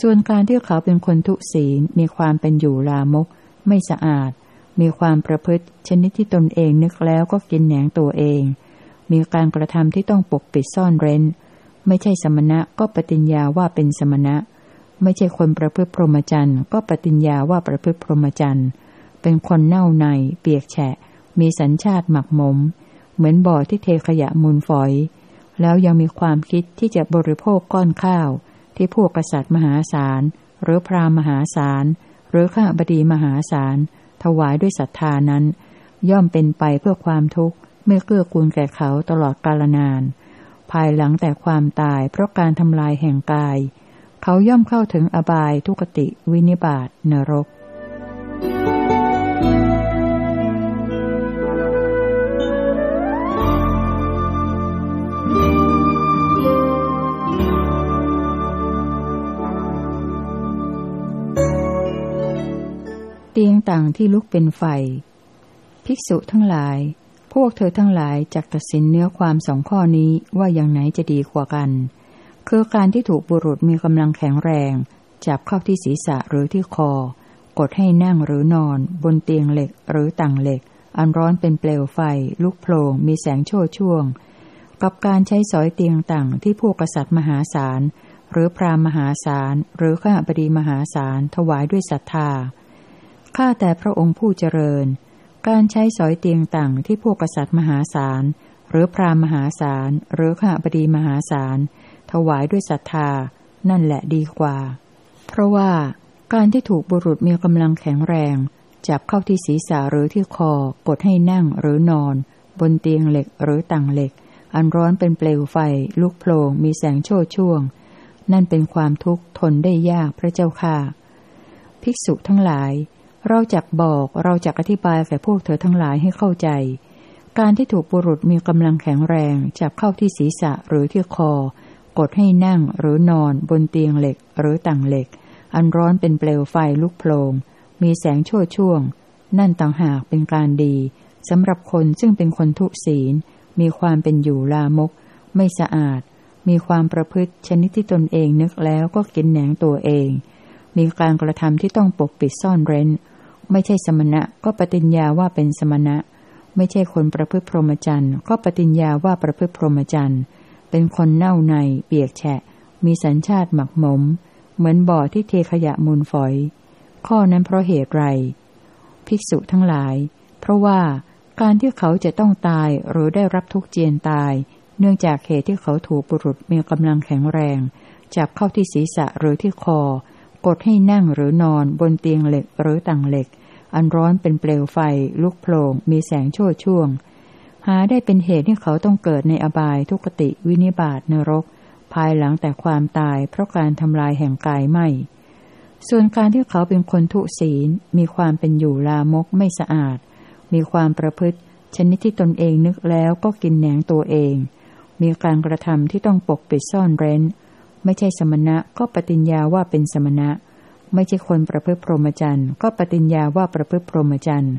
ส่วนการที่เขาเป็นคนทุศีลมีความเป็นอยู่ลามก ไม่สะอาด มีความประพฤติชนิดที่ตนเองนึกแล้วก็กินแหนงตัวเอง มีการกระทำที่ต้องปกปิดซ่อนเร้น ไม่ใช่สมณะก็ปฏิญญาว่าเป็นสมณะ ไม่ใช่คนประพฤติพรหมจรรย์ก็ปฏิญญาว่าประพฤติพรหมจรรย์ เป็นคนเน่าใน เปียกแฉะ มีสัญชาติหมักหมม เหมือนบ่อที่เทขยะมูลฝอย แล้วยังมีความคิดที่จะบริโภคก้อนข้าว ที่พวกกษัตริย์มหาศาล หรือพราหมณ์มหาศาล หรือข้าบดีมหาศาล ถวายด้วยศรัทธานั้น ย่อมเป็นไปเพื่อความทุกข์ไม่เกื้อกูลแก่เขาตลอดกาลนาน ภายหลังแต่ความตายเพราะการทำลายแห่งกาย เขาย่อมเข้าถึงอบายทุกติวินิบาตนรก เตียงต่างที่ลุกเป็นไฟ ภิกษุทั้งหลาย พวกเธอทั้งหลายจักตัดสินเนื้อความสองข้อนี้ว่าอย่างไหนจะดีกว่ากัน คือการที่ถูกบุรุษมีกำลังแข็งแรง จับเข้าที่ศีรษะหรือที่คอ กดให้นั่งหรือนอน บนเตียงเหล็กหรือต่างเหล็ก อันร้อนเป็นเปลวไฟ ลุกโผล่มีแสงโชดช่วง กับการใช้สอยเตียงต่างที่พวกกษัตริย์มหาศาล หรือพราหมณ์มหาศาล หรือข้าบดีมหาศาลถวายด้วยศรัทธา ข้าแต่พระองค์ผู้เจริญ การใช้สอยเตียงต่างที่พวกกษัตริย์มหาศาล หรือพราหมณ์มหาศาล หรือข้าบดีมหาศาล ถวายด้วยศรัทธา นั่นแหละดีกว่า เพราะว่าการที่ถูกบุรุษมีกำลังแข็งแรง จับเข้าที่ศีรษะหรือที่คอกดให้นั่งหรือนอน บนเตียงเหล็กหรือต่างเหล็ก อันร้อนเป็นเปลวไฟ ลุกโผล่มีแสงโชดช่วง นั่นเป็นความทุกข์ทนได้ยากพระเจ้าค่ะ ภิกษุทั้งหลาย เราจักบอกเราจักอธิบายแก่พวกเธอทั้งหลายให้เข้าใจ การที่ถูกบุรุษมีกำลังแข็งแรงจับเข้าที่ศีรษะหรือที่คอ กดให้นั่งหรือนอนบนเตียงเหล็กหรือต่างเหล็ก อันร้อนเป็นเปลวไฟลุกโผลงมีแสงชั่วช่วง นั่นต่างหากเป็นการดีสำหรับคนซึ่งเป็นคนทุศีล มีความเป็นอยู่ลามก ไม่สะอาด มีความประพฤติชนิดที่ตนเองนึกแล้วก็กินแหนงตัวเอง มีการกระทำที่ต้องปกปิดซ่อนเร้น ไม่ใช่สมณะก็ปฏิญญาว่าเป็นสมณะ ไม่ใช่คนประพฤติพรหมจรรย์ก็ปฏิญญาว่าประพฤติพรหมจรรย์เป็นคนเน่าใน เปียกแฉะ มีสัญชาติหมักหมม เหมือนบ่อที่เทขยะมูลฝอย ข้อนั้นเพราะเหตุไร ภิกษุทั้งหลาย เพราะว่าการที่เขาจะต้องตายหรือได้รับทุกข์เจียนตาย เนื่องจากเหตุที่เขาถูกบุรุษมีกำลังแข็งแรง จับเข้าที่ศีรษะหรือที่คอกดให้นั่งหรือนอนบนเตียงเหล็กหรือต่างเหล็ก อันร้อนเป็นเปลวไฟ ลุกโผล่มีแสงโชดช่วง หาได้เป็นเหตุให้เขาต้องเกิดในอบายทุกติวินิบาตนรก ภายหลังแต่ความตายเพราะการทำลายแห่งกายไม่ ส่วนการที่เขาเป็นคนทุศีล มีความเป็นอยู่ลามกไม่สะอาด มีความประพฤติ ชนิดที่ตนเองนึกแล้วก็กินแหนงตัวเอง มีการกระทำที่ต้องปกปิดซ่อนเร้น ไม่ใช่สมณะก็ปฏิญญาว่าเป็นสมณะ ไม่ใช่คนประพฤติพรหมจรรย์ ก็ปฏิญญาว่าประพฤติพรหมจรรย์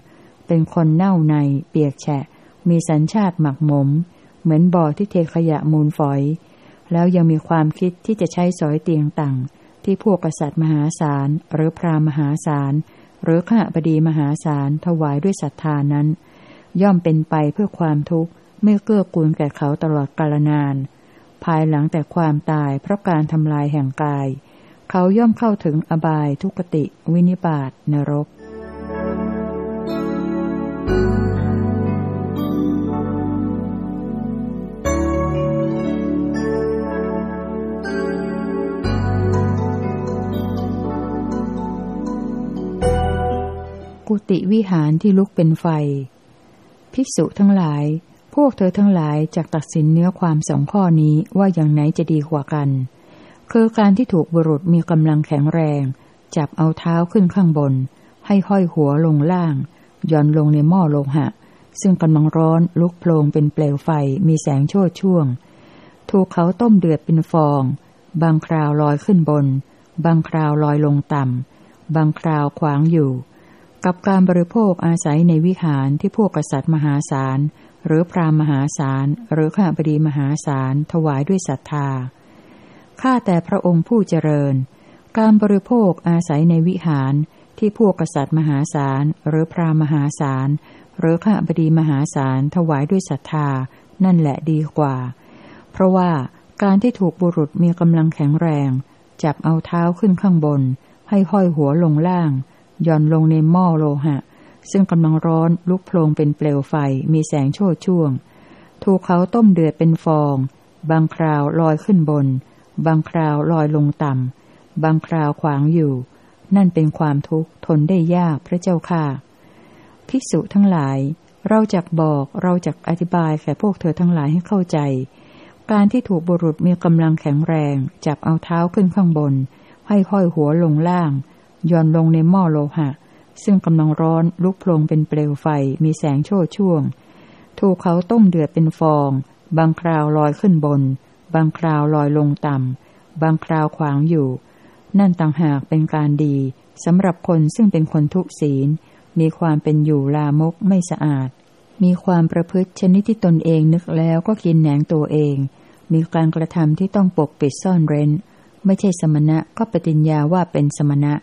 เป็นคนเน่าใน เปียกแฉะ มีสัญชาติหมักหมม เหมือนบ่อที่เทขยะมูลฝอย แล้วยังมีความคิดที่จะใช้สอยเตียงต่างที่พวกกษัตริย์มหาศาล หรือพราหมณ์มหาศาล หรือข้าบดีมหาศาลถวายด้วยศรัทธานั้น ย่อมเป็นไปเพื่อความทุกข์ไม่เกื้อกูลแก่เขาตลอดกาลนาน ภายหลังแต่ความตายเพราะการทำลายแห่งกาย เขาย่อมเข้าถึงอบายทุกติ วินิบาตนรกพติวิหารที่ลุกเป็นไฟ ภิกษุทั้งหลาย พวกเธอทั้งหลายจะตัดสินเนื้อความสองข้อนี้ว่าอย่างไหนจะดีกว่ากัน คือการที่ถูกบุรุษมีกำลังแข็งแรง จับเอาเท้าขึ้นข้างบน ให้ห้อยหัวลงล่างย่อนลงในหม้อโลหะ ซึ่งกำลังร้อนลุกโพลงเป็นเปลวไฟมีแสงโชดช่วง ถูกเขาต้มเดือดเป็นฟอง บางคราวลอยขึ้นบน บางคราวลอยลงต่ำ บางคราวขวางอยู่ กับการบริโภคอาศัยในวิหารที่พวกกษัตริย์มหาศาล หรือพราหมณ์มหาศาล หรือข้าบดีมหาศาลถวายด้วยศรัทธา ข้าแต่พระองค์ผู้เจริญ การบริโภคอาศัยในวิหารที่พวกกษัตริย์มหาศาล หรือพราหมหาศาล หรือข้าบดีมหาศาลถวายด้วยศรัทธา นั่นแหละดีกว่า เพราะว่าการที่ถูกบุรุษมีกำลังแข็งแรง จับเอาเท้าขึ้นข้างบน ให้ห้อยหัวลงล่างย่อนลงในหม้อโลหะ ซึ่งกำลังร้อนลุกโพลงเป็นเปลวไฟมีแสงโชดช่วง ถูกเขาต้มเดือดเป็นฟอง บางคราวลอยขึ้นบน บางคราวลอยลงต่ำ บางคราวขวางอยู่ นั่นเป็นความทุกข์ทนได้ยากพระเจ้าค่ะ ภิกษุทั้งหลาย เราจักบอกเราจักอธิบายแก่พวกเธอทั้งหลายให้เข้าใจ การที่ถูกบุรุษมีกำลังแข็งแรง จับเอาเท้าขึ้นข้างบน ให้ห้อยหัวลงล่างย่อนลงในหม้อโลหะ ซึ่งกำลังร้อนลุกโผลงเป็นเปลวไฟมีแสงโชดช่วง ถูกเขาต้มเดือดเป็นฟอง บางคราวลอยขึ้นบน บางคราวลอยลงต่ำ บางคราวขวางอยู่ นั่นต่างหากเป็นการดีสำหรับคนซึ่งเป็นคนทุศีล มีความเป็นอยู่ลามกไม่สะอาด มีความประพฤติชนิดที่ตนเองนึกแล้วก็กินแหนงตัวเอง มีการกระทำที่ต้องปกปิดซ่อนเร้น ไม่ใช่สมณะก็ปฏิญญาว่าเป็นสมณะ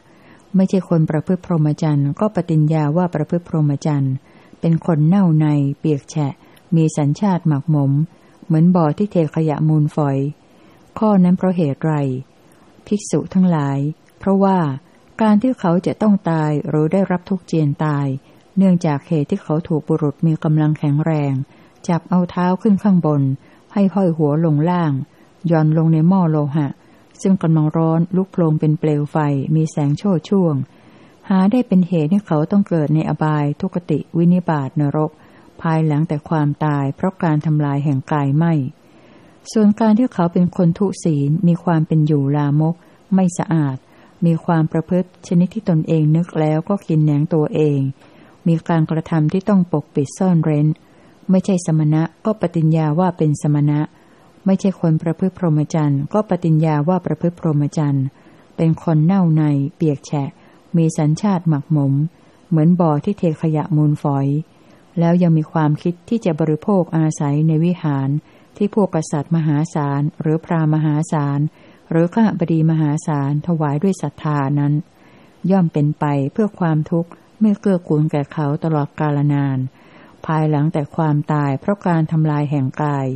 ไม่ใช่คนประพฤติพรหมจรรย์ก็ปฏิญญาว่าประพฤติพรหมจรรย์ เป็นคนเน่าใน เปียกแฉะ มีสัญชาติหมักหมม เหมือนบ่อที่เทขยะมูลฝอย ข้อนั้นเพราะเหตุไร ภิกษุทั้งหลาย เพราะว่าการที่เขาจะต้องตายหรือได้รับทุกข์เจียนตาย เนื่องจากเหตุที่เขาถูกบุรุษมีกำลังแข็งแรง จับเอาเท้าขึ้นข้างบน ให้ห้อยหัวลงล่างย่อนลงในหม้อโลหะ ซึ่งกำลังร้อนลุกโผลงเป็นเปลวไฟมีแสงโชดช่วง หาได้เป็นเหตุให้เขาต้องเกิดในอบายทุกติวินิบาตนรก ภายหลังแต่ความตายเพราะการทำลายแห่งกายไม่ ส่วนการที่เขาเป็นคนทุศีลมีความเป็นอยู่ลามก ไม่สะอาด มีความประพฤติชนิดที่ตนเองนึกแล้วก็กินแหนงตัวเอง มีการกระทำที่ต้องปกปิดซ่อนเร้น ไม่ใช่สมณะก็ปฏิญญาว่าเป็นสมณะ ไม่ใช่คนประพฤติพรหมจรรย์ก็ปฏิญญาว่าประพฤติพรหมจรรย์เป็นคนเน่าใน เปียกแฉะ มีสัญชาติหมักหมม เหมือนบ่อที่เทขยะมูลฝอย แล้วยังมีความคิดที่จะบริโภคอาศัยในวิหาร ที่พวกกษัตริย์มหาศาล หรือพรามหาศาล หรือข้าบดีมหาศาลถวายด้วยศรัทธานั้น ย่อมเป็นไปเพื่อความทุกข์ไม่เกื้อกูลแก่เขาตลอดกาลนาน ภายหลังแต่ความตายเพราะการทำลายแห่งกาย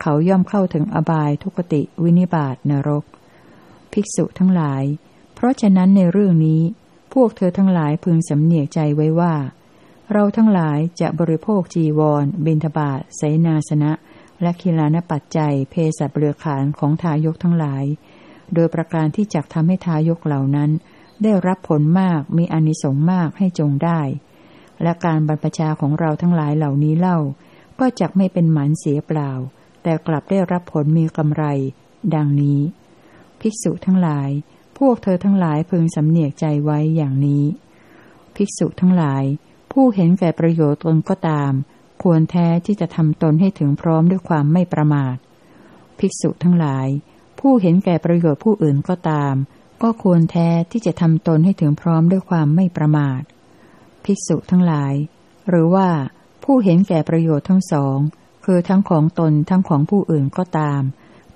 เขาย่อมเข้าถึงอบายทุกติวินิบาตนรก ภิกษุทั้งหลาย เพราะฉะนั้นในเรื่องนี้ พวกเธอทั้งหลายพึงสำเนียกใจไว้ว่า เราทั้งหลายจะบริโภคจีวร บินทบาทไสนาสนะ และคิลานปัจจัย เพศเปลือขานของทายกทั้งหลาย โดยประการที่จักทำให้ทายกเหล่านั้น ได้รับผลมากมีอนิสงส์มากให้จงได้ และการบรรพชาของเราทั้งหลายเหล่านี้เล่า ก็จักไม่เป็นหมันเสียเปล่า แต่กลับได้รับผลมีกำไร ดังนี้ ภิกษุทั้งหลาย พวกเธอทั้งหลายพึงสำเนียกใจไว้อย่างนี้ ภิกษุทั้งหลาย ผู้เห็นแก่ประโยชน์ตนก็ตาม ควรแท้ที่จะทำตนให้ถึงพร้อมด้วยความไม่ประมาท ภิกษุทั้งหลาย ผู้เห็นแก่ประโยชน์ผู้อื่นก็ตาม ก็ควรแท้ที่จะทำตนให้ถึงพร้อมด้วยความไม่ประมาท ภิกษุทั้งหลาย หรือว่า ผู้เห็นแก่ประโยชน์ทั้งสอง คือทั้งของตนทั้งของผู้อื่นก็ตาม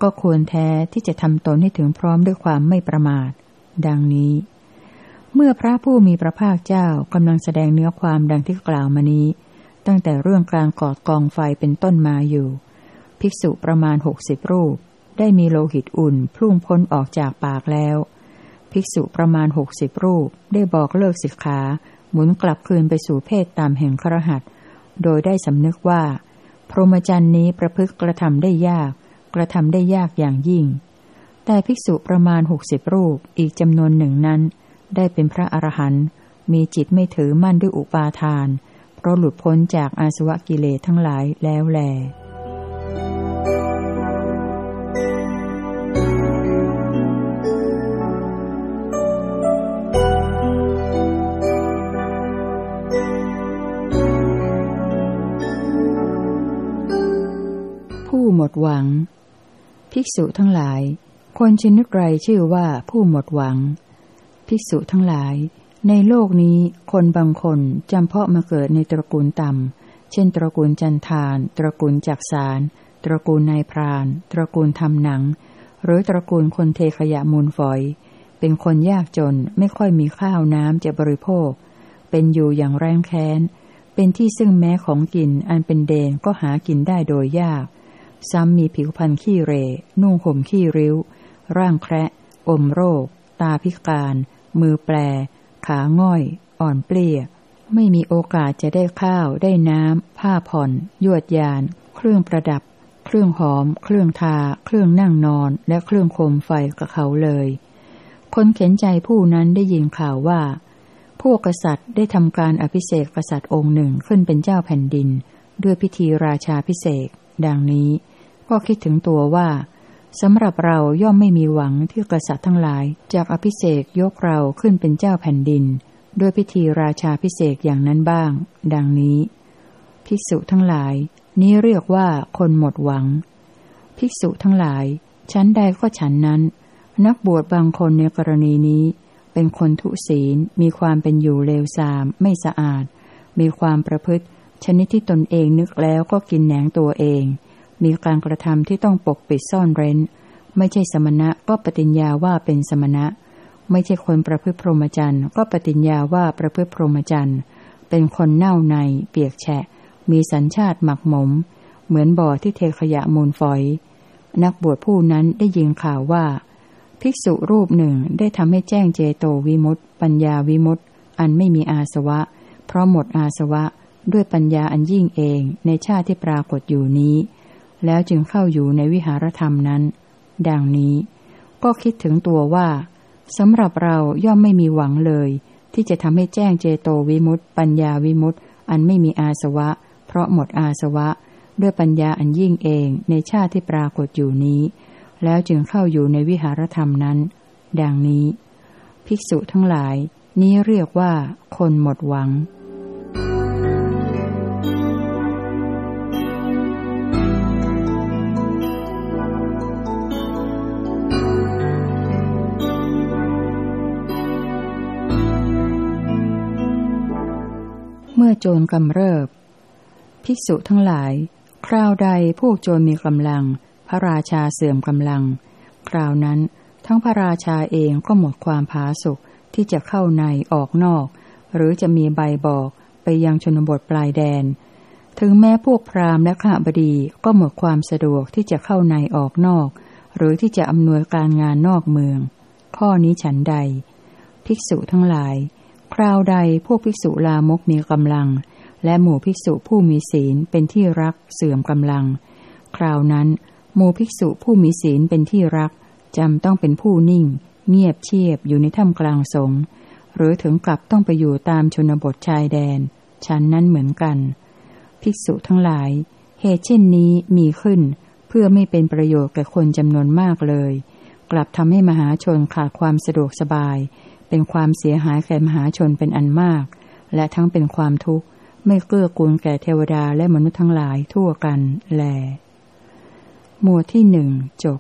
ก็ควรแท้ที่จะทำตนให้ถึงพร้อมด้วยความไม่ประมาท ดังนี้ เมื่อพระผู้มีพระภาคเจ้ากำลังแสดงเนื้อความดังที่กล่าวมานี้ ตั้งแต่เรื่องการกอดกองไฟเป็นต้นมาอยู่ ภิกษุประมาณหกสิบรูป ได้มีโลหิตอุ่นพุ่งพ้นออกจากปากแล้ว ภิกษุประมาณหกสิบรูปได้บอกเลิกสิกขาหมุนกลับคืนไปสู่เพศตามแห่งครหัสโดยได้สำนึกว่า พรหมจรรย์นี้ประพฤติกระทำได้ยาก กระทำได้ยากอย่างยิ่ง แต่ภิกษุประมาณหกสิบรูปอีกจำนวนหนึ่งนั้น ได้เป็นพระอรหันต์มีจิตไม่ถือมั่นด้วยอุปาทาน เพราะหลุดพ้นจากอาสวะกิเลสทั้งหลายแล้วแลผู้หมดหวัง ภิกษุทั้งหลาย คนชนิดไรชื่อว่าผู้หมดหวัง ภิกษุทั้งหลาย ในโลกนี้คนบางคนจำเพาะมาเกิดในตระกูลต่ำ เช่น ตระกูลจันทาน ตระกูลจักสาร ตระกูลนายพราน ตระกูลทำหนัง หรือตระกูลคนเทขยะมูลฝอย เป็นคนยากจนไม่ค่อยมีข้าวน้ำจะบริโภค เป็นอยู่อย่างแรงแค้น เป็นที่ซึ่งแม้ของกินอันเป็นเดนก็หากินได้โดยยาก ซ้ำมีผิวพรรณขี้เร นุ่งห่มขี้ริ้ว ร่างแคระอมโรค ตาพิการ มือแปร ขาง่อย อ่อนเปลี้ย ไม่มีโอกาสจะได้ข้าวได้น้ำ ผ้าผ่อน ยวดยาน เครื่องประดับ เครื่องหอม เครื่องทา เครื่องนั่งนอน และเครื่องโคมไฟกับเขาเลย คนเข็นใจผู้นั้นได้ยินข่าวว่า พวกกษัตริย์ได้ทำการอภิเษกกษัตริย์องค์หนึ่งขึ้นเป็นเจ้าแผ่นดิน ด้วยพิธีราชาพิเศษ ดังนี้ ก็คิดถึงตัวว่า สำหรับเราย่อมไม่มีหวังที่กษัตริย์ทั้งหลายจากอภิเษกยกเราขึ้นเป็นเจ้าแผ่นดิน ด้วยพิธีราชาพิเศษอย่างนั้นบ้าง ดังนี้ ภิกษุทั้งหลาย นี้เรียกว่าคนหมดหวัง ภิกษุทั้งหลาย ชั้นใดก็ฉันนั้น นักบวชบางคนในกรณีนี้ เป็นคนทุศีลมีความเป็นอยู่เลวทราม ไม่สะอาด มีความประพฤติ ชนิดที่ตนเองนึกแล้วก็กินแหนงตัวเอง มีการกระทำที่ต้องปกปิดซ่อนเร้น ไม่ใช่สมณะก็ปฏิญญาว่าเป็นสมณะ ไม่ใช่คนประพฤติพรหมจรรย์ก็ปฏิญญาว่าประพฤติพรหมจรรย์เป็นคนเน่าใน เปียกแฉะ มีสัญชาติหมักหมม เหมือนบ่อที่เทขยะมูลฝอย นักบวชผู้นั้นได้ยินข่าวว่า ภิกษุรูปหนึ่งได้ทำให้แจ้งเจโตวิมุตติปัญญาวิมุตติอันไม่มีอาสวะ เพราะหมดอาสวะด้วยปัญญาอันยิ่งเองในชาติที่ปรากฏอยู่นี้ แล้วจึงเข้าอยู่ในวิหารธรรมนั้น ดังนี้ ก็คิดถึงตัวว่าสำหรับเราย่อมไม่มีหวังเลย ที่จะทำให้แจ้งเจโตวิมุตติปัญญาวิมุตติอันไม่มีอาสวะ เพราะหมดอาสวะ ด้วยปัญญาอันยิ่งเองในชาติที่ปรากฏอยู่นี้ แล้วจึงเข้าอยู่ในวิหารธรรมนั้น ดังนี้ ภิกษุทั้งหลาย นี้เรียกว่าคนหมดหวัง โจรกำเริบ ภิกษุทั้งหลาย คราวใดพวกโจรมีกำลัง พระราชาเสื่อมกำลัง คราวนั้น ทั้งพระราชาเองก็หมดความผาสุกที่จะเข้าในออกนอก หรือจะมีใบบอกไปยังชนบทปลายแดน ถึงแม้พวกพราหมณ์และข้าบดีก็หมดความสะดวกที่จะเข้าในออกนอก หรือที่จะอำนวยการงานนอกเมือง ข้อนี้ฉันใด ภิกษุทั้งหลาย คราวใดพวกภิกษุลามกมีกำลัง และหมู่ภิกษุผู้มีศีลเป็นที่รักเสื่อมกำลัง คราวนั้น หมู่ภิกษุผู้มีศีลเป็นที่รักจำต้องเป็นผู้นิ่ง เงียบเชียบอยู่ในถ้ำกลางสงหรือถึงกลับต้องไปอยู่ตามชนบทชายแดน ชั้นนั้นเหมือนกัน ภิกษุทั้งหลาย เหตุเช่นนี้มีขึ้น เพื่อไม่เป็นประโยชน์แก่คนจำนวนมากเลย กลับทำให้มหาชนขาดความสะดวกสบาย เป็นความเสียหายแก่มหาชนเป็นอันมาก และทั้งเป็นความทุกข์ ไม่เกื้อกูลแก่เทวดาและมนุษย์ทั้งหลายทั่วกันแล หมวดที่หนึ่งจบ